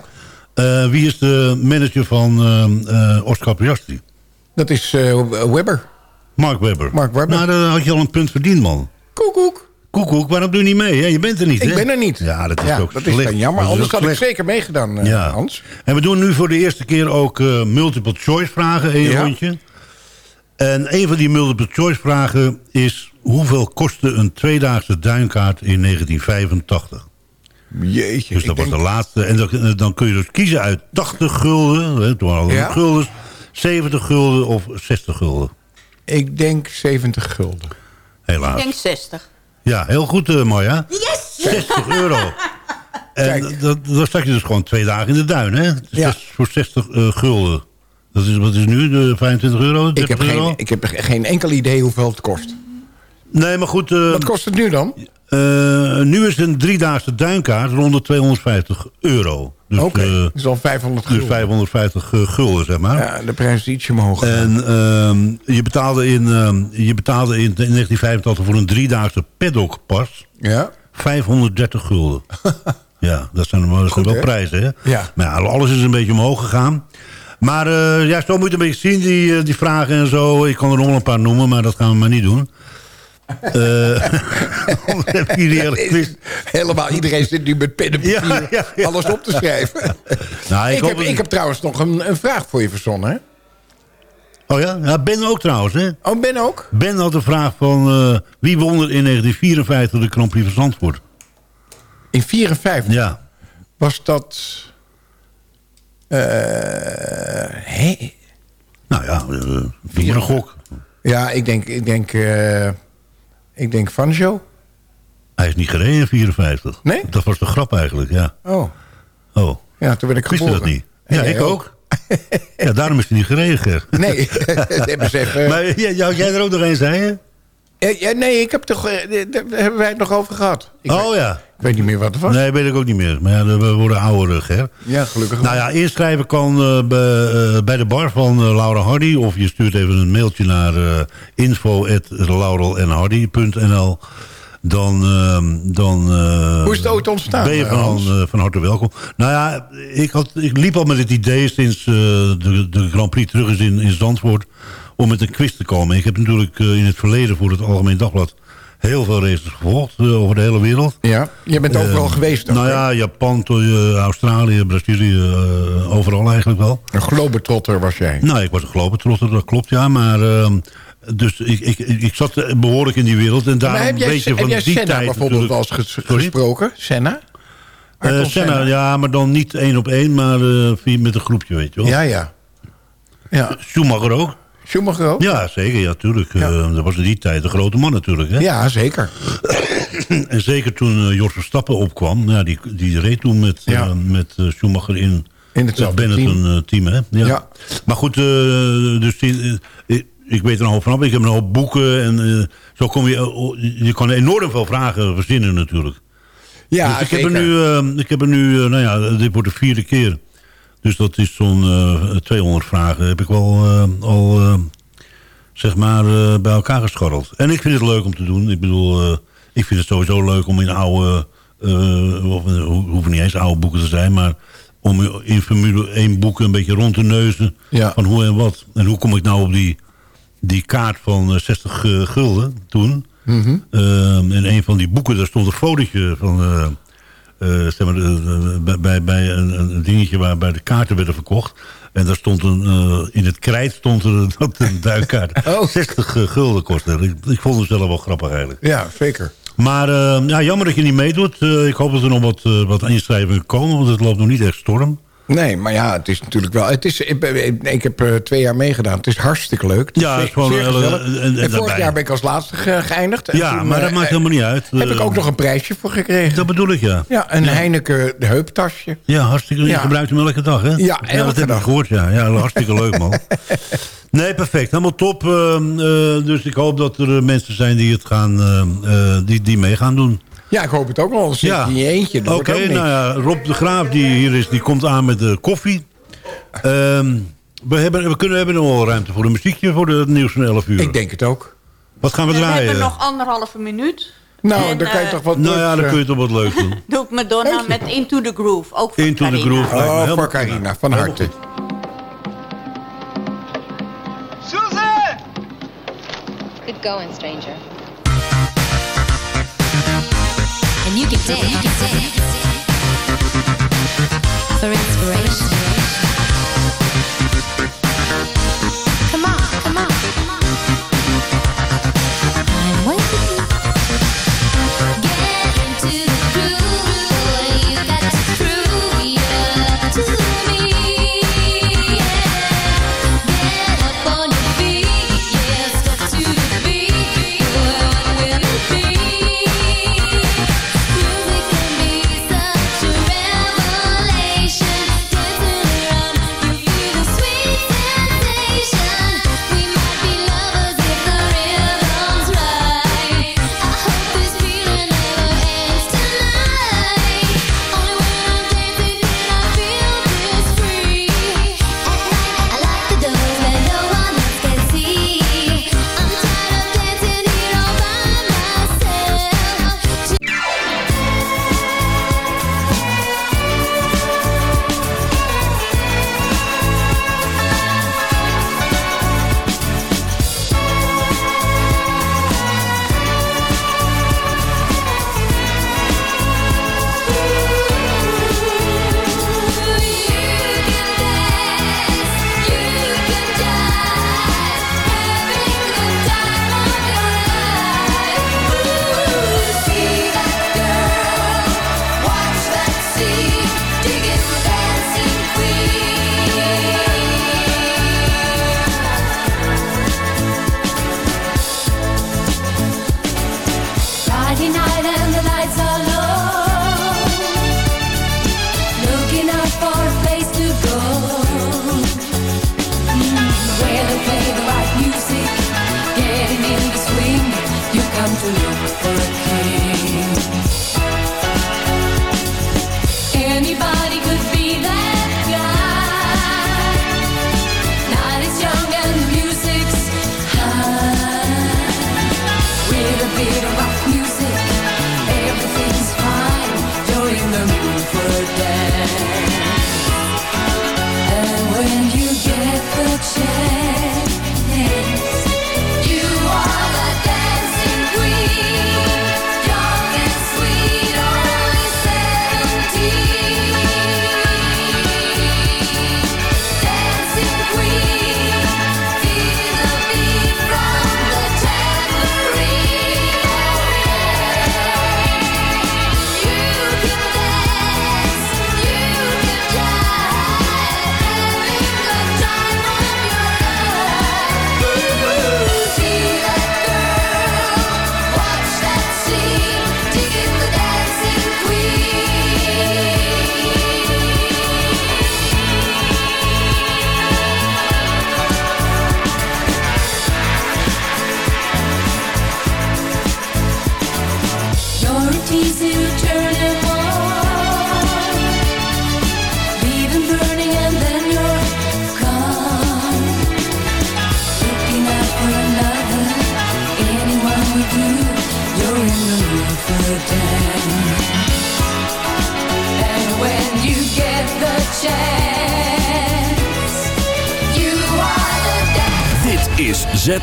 [SPEAKER 4] Eh, wie is de manager van ehm, eh, Oscar Piastri?
[SPEAKER 5] dat is eh, Webber.
[SPEAKER 4] Mark Webber.
[SPEAKER 5] Mark Webber.
[SPEAKER 4] Nou, dan had je al een punt verdiend, man.
[SPEAKER 5] Koekoek.
[SPEAKER 4] Koekoek, waarom doe je niet mee? hè? Je bent er niet,
[SPEAKER 5] Ik
[SPEAKER 4] hè?
[SPEAKER 5] ben er niet.
[SPEAKER 4] Ja, dat is
[SPEAKER 5] ja,
[SPEAKER 4] ook
[SPEAKER 5] dat is
[SPEAKER 4] slecht.
[SPEAKER 5] dan jammer.
[SPEAKER 4] Dat is
[SPEAKER 5] Anders had ik zeker meegedaan, eh,
[SPEAKER 4] Ja.
[SPEAKER 5] Hans.
[SPEAKER 4] En we doen nu voor de eerste keer ook eh, multiple choice vragen, één
[SPEAKER 5] Ja.
[SPEAKER 4] rondje. En een van die multiple choice vragen is... hoeveel kostte een tweedaagse duinkaart in 1985?
[SPEAKER 5] Jeetje.
[SPEAKER 4] Dus dat was
[SPEAKER 5] denk-
[SPEAKER 4] de laatste. En dan, dan kun je dus kiezen uit 80 gulden, hè, toen hadden we
[SPEAKER 5] Ja.
[SPEAKER 4] nog guldens... 70 gulden of 60 gulden.
[SPEAKER 5] Ik denk 70 gulden.
[SPEAKER 4] Helaas.
[SPEAKER 6] Ik denk 60.
[SPEAKER 4] Ja, heel goed, eh Marja.
[SPEAKER 6] Yes!
[SPEAKER 4] 60 euro. En dan sta je dus gewoon twee dagen in de duin, hè?
[SPEAKER 5] Ja.
[SPEAKER 4] Zes- Voor 60 eh, gulden. Dat is, wat is nu, de 25 euro?
[SPEAKER 5] Ik
[SPEAKER 4] 30
[SPEAKER 5] heb,
[SPEAKER 4] euro?
[SPEAKER 5] geen, ik heb geen enkel idee hoeveel het kost.
[SPEAKER 4] Nee, maar goed. eh,
[SPEAKER 5] Wat kost het nu dan?
[SPEAKER 4] Eh, nu is een driedaagse duinkaart rond de 250 euro. Dus,
[SPEAKER 5] Oké,
[SPEAKER 4] eh,
[SPEAKER 5] al 500
[SPEAKER 4] dus
[SPEAKER 5] gulden.
[SPEAKER 4] 550 eh, gulden, zeg maar.
[SPEAKER 5] Ja, de prijs is ietsje omhoog. gegaan.
[SPEAKER 4] En ehm, je, betaalde in, ehm, je betaalde in 1985 voor een driedaagse paddockpas
[SPEAKER 5] ja?
[SPEAKER 4] 530 gulden. ja, dat zijn, dat zijn wel prijzen, hè?
[SPEAKER 5] Ja.
[SPEAKER 4] Maar ja, alles is een beetje omhoog gegaan. Maar ja, zo moet je een beetje zien, die, die vragen en zo. Ik kan er nog wel een paar noemen, maar dat gaan we maar niet doen. Eh heb die hele quiz.
[SPEAKER 5] Helemaal, iedereen zit nu met pen en papier
[SPEAKER 4] Ja, ja, ja.
[SPEAKER 5] alles op te schrijven.
[SPEAKER 4] Nou,
[SPEAKER 5] ik,
[SPEAKER 4] ik
[SPEAKER 5] heb, ik heb trouwens nog een, een vraag voor je verzonnen. Hè?
[SPEAKER 4] Oh ja? ja, Ben ook trouwens, hè?
[SPEAKER 5] Oh, Ben ook?
[SPEAKER 4] Ben had de vraag van... eh, wie won er in 1954 de Grand Prix van Zandvoort?
[SPEAKER 5] In 54
[SPEAKER 4] Ja.
[SPEAKER 5] was dat... eh hé?
[SPEAKER 4] Nou ja, uh, een gok.
[SPEAKER 5] Ja, ik denk, ik denk, ik denk Vanjo.
[SPEAKER 4] Hij is niet gereden in 54.
[SPEAKER 5] Nee?
[SPEAKER 4] Dat was de grap eigenlijk, ja.
[SPEAKER 5] Oh,
[SPEAKER 4] Oh,
[SPEAKER 5] ja, toen werd ik
[SPEAKER 4] wist je
[SPEAKER 5] geboren.
[SPEAKER 4] dat niet? Ja, ik ook. ja, daarom is hij niet gereden, Ger.
[SPEAKER 5] Nee, dat hebben ze even...
[SPEAKER 4] Maar ja, jij er ook nog een, zei je?
[SPEAKER 5] Ja, nee, ik heb toch, eh, daar hebben wij het nog over gehad. Ik, weet,
[SPEAKER 4] oh ja.
[SPEAKER 5] ik weet niet meer wat het was.
[SPEAKER 4] Nee, weet ik ook niet meer. Maar ja, we worden ouder, Ger.
[SPEAKER 5] Ja, gelukkig.
[SPEAKER 4] Nou ja, inschrijven kan eh, bij, eh, bij de bar van eh, Laura Hardy. Of je stuurt even een mailtje naar uh, info.laurelenhardy.nl. Dan, uh, dan uh,
[SPEAKER 5] Hoe is het ooit ontstaan?
[SPEAKER 4] ben je van, uh, van harte welkom. Nou ja, ik, had, ik liep al met het idee sinds uh, de, de Grand Prix terug is in, in Zandvoort... om met een quiz te komen. Ik heb natuurlijk in het verleden voor het Algemeen Dagblad... heel veel races gevolgd over de hele wereld.
[SPEAKER 5] Ja, je bent overal geweest ook,
[SPEAKER 4] Nou ja, Japan, Australië, Brazilië, overal eigenlijk wel.
[SPEAKER 5] Een globetrotter was jij.
[SPEAKER 4] Nou, ik was een globetrotter, dat klopt, ja. Maar uh, dus ik, ik, ik zat behoorlijk in die wereld. En daarom
[SPEAKER 5] maar heb jij,
[SPEAKER 4] weet je
[SPEAKER 5] heb
[SPEAKER 4] van
[SPEAKER 5] jij
[SPEAKER 4] die
[SPEAKER 5] Senna
[SPEAKER 4] tijd
[SPEAKER 5] bijvoorbeeld ges gesproken? Senna?
[SPEAKER 4] Senna, Senna, ja, maar dan niet één op één, maar uh, met een groepje, weet je wel.
[SPEAKER 5] Ja, ja. ja.
[SPEAKER 4] Schumacher ook.
[SPEAKER 5] Schumacher ook?
[SPEAKER 4] Ja, zeker. Ja, tuurlijk.
[SPEAKER 5] Ja.
[SPEAKER 4] Eh, dat was in die tijd een grote man natuurlijk. Hè?
[SPEAKER 5] Ja, zeker.
[SPEAKER 4] En zeker toen eh, Jos Verstappen opkwam. Ja, die, die reed toen met,
[SPEAKER 5] Ja.
[SPEAKER 4] eh, met Schumacher in
[SPEAKER 5] In
[SPEAKER 4] het
[SPEAKER 5] hetzelfde
[SPEAKER 4] Benetton-team. hè? Ja.
[SPEAKER 5] Ja.
[SPEAKER 4] Maar goed, dus die, ik, weet er een hoop vanaf. Ik heb een hoop boeken. En zo kom je... oh, je kan enorm veel vragen verzinnen natuurlijk.
[SPEAKER 5] Ja,
[SPEAKER 4] dus ik heb, er nu, ik heb er nu, nou ja, dit wordt de vierde keer. Dus dat is zo'n eh 200 vragen. Heb ik wel eh, al, eh, zeg maar, eh, bij elkaar gescharreld. En ik vind het leuk om te doen. Ik bedoel, eh, ik vind het sowieso leuk om in oude, eh of, eh, ho- hoeven niet eens oude boeken te zijn, maar om in Formule 1 boeken een beetje rond te neuzen
[SPEAKER 5] Ja.
[SPEAKER 4] van hoe en wat. En hoe kom ik nou op die, die kaart van eh, 60 eh, gulden toen.
[SPEAKER 5] Mhm.
[SPEAKER 4] Ehm, in een van die boeken, daar stond een fotootje van... eh, zeg maar, eh, bij, bij, bij een, een dingetje waarbij de kaarten werden verkocht. En daar stond een, eh, in het krijt stond er dat een duikkaart
[SPEAKER 5] Oh.
[SPEAKER 4] 60 eh, gulden kostte. Ik, ik vond het zelf wel grappig eigenlijk.
[SPEAKER 5] Ja, zeker.
[SPEAKER 4] Maar ja, jammer dat je niet meedoet. Ik hoop dat er nog wat, wat inschrijvingen komen, want het loopt nog niet echt storm.
[SPEAKER 5] Nee, maar ja, het is natuurlijk wel... Het is, ik, heb eh, twee jaar meegedaan. Het is hartstikke leuk. Het
[SPEAKER 4] Ja, is gewoon
[SPEAKER 5] zeer gezellig.
[SPEAKER 4] en-
[SPEAKER 5] vorig jaar ben ik als laatste ge- geëindigd. En
[SPEAKER 4] Ja,
[SPEAKER 5] toen,
[SPEAKER 4] maar dat
[SPEAKER 5] eh,
[SPEAKER 4] maakt helemaal niet uit.
[SPEAKER 5] Heb ik ook nog een prijsje voor gekregen.
[SPEAKER 4] Dat bedoel ik, ja.
[SPEAKER 5] Ja, een Heineken heuptasje.
[SPEAKER 4] Ja, hartstikke. Je
[SPEAKER 5] Ja.
[SPEAKER 4] gebruikt hem elke dag, hè?
[SPEAKER 5] Ja,
[SPEAKER 4] dat
[SPEAKER 5] elke
[SPEAKER 4] heb ik gehoord, ja. Ja, hartstikke leuk, man. Nee, perfect. Helemaal top. Eh, eh, dus ik hoop dat er mensen zijn die het gaan, eh, eh, die, die mee gaan doen.
[SPEAKER 5] Ja, ik hoop het ook wel. Dan zit je in je eentje.
[SPEAKER 4] Oké, nou ja, Rob de Graaf die hier is, die komt aan met de koffie. Ehm, we, hebben, we kunnen hebben nog wel ruimte voor een muziekje voor het nieuws van 11 uur.
[SPEAKER 5] Ik denk het ook.
[SPEAKER 4] Wat gaan we
[SPEAKER 6] We
[SPEAKER 4] draaien?
[SPEAKER 6] hebben nog anderhalve minuut.
[SPEAKER 5] Nou,
[SPEAKER 6] En,
[SPEAKER 5] dan kan je
[SPEAKER 6] eh,
[SPEAKER 5] toch wat...
[SPEAKER 4] Nou ja, dan
[SPEAKER 5] eh,
[SPEAKER 4] kun je toch wat leuk doen.
[SPEAKER 6] Doe ik Madonna met Into the Groove. Ook van
[SPEAKER 4] Into the. Groove.
[SPEAKER 5] Oh,
[SPEAKER 4] helemaal
[SPEAKER 5] voor Carina, van
[SPEAKER 4] Helemaal
[SPEAKER 5] harte.
[SPEAKER 4] goed.
[SPEAKER 10] Good going, stranger. And you can dance. For inspiration.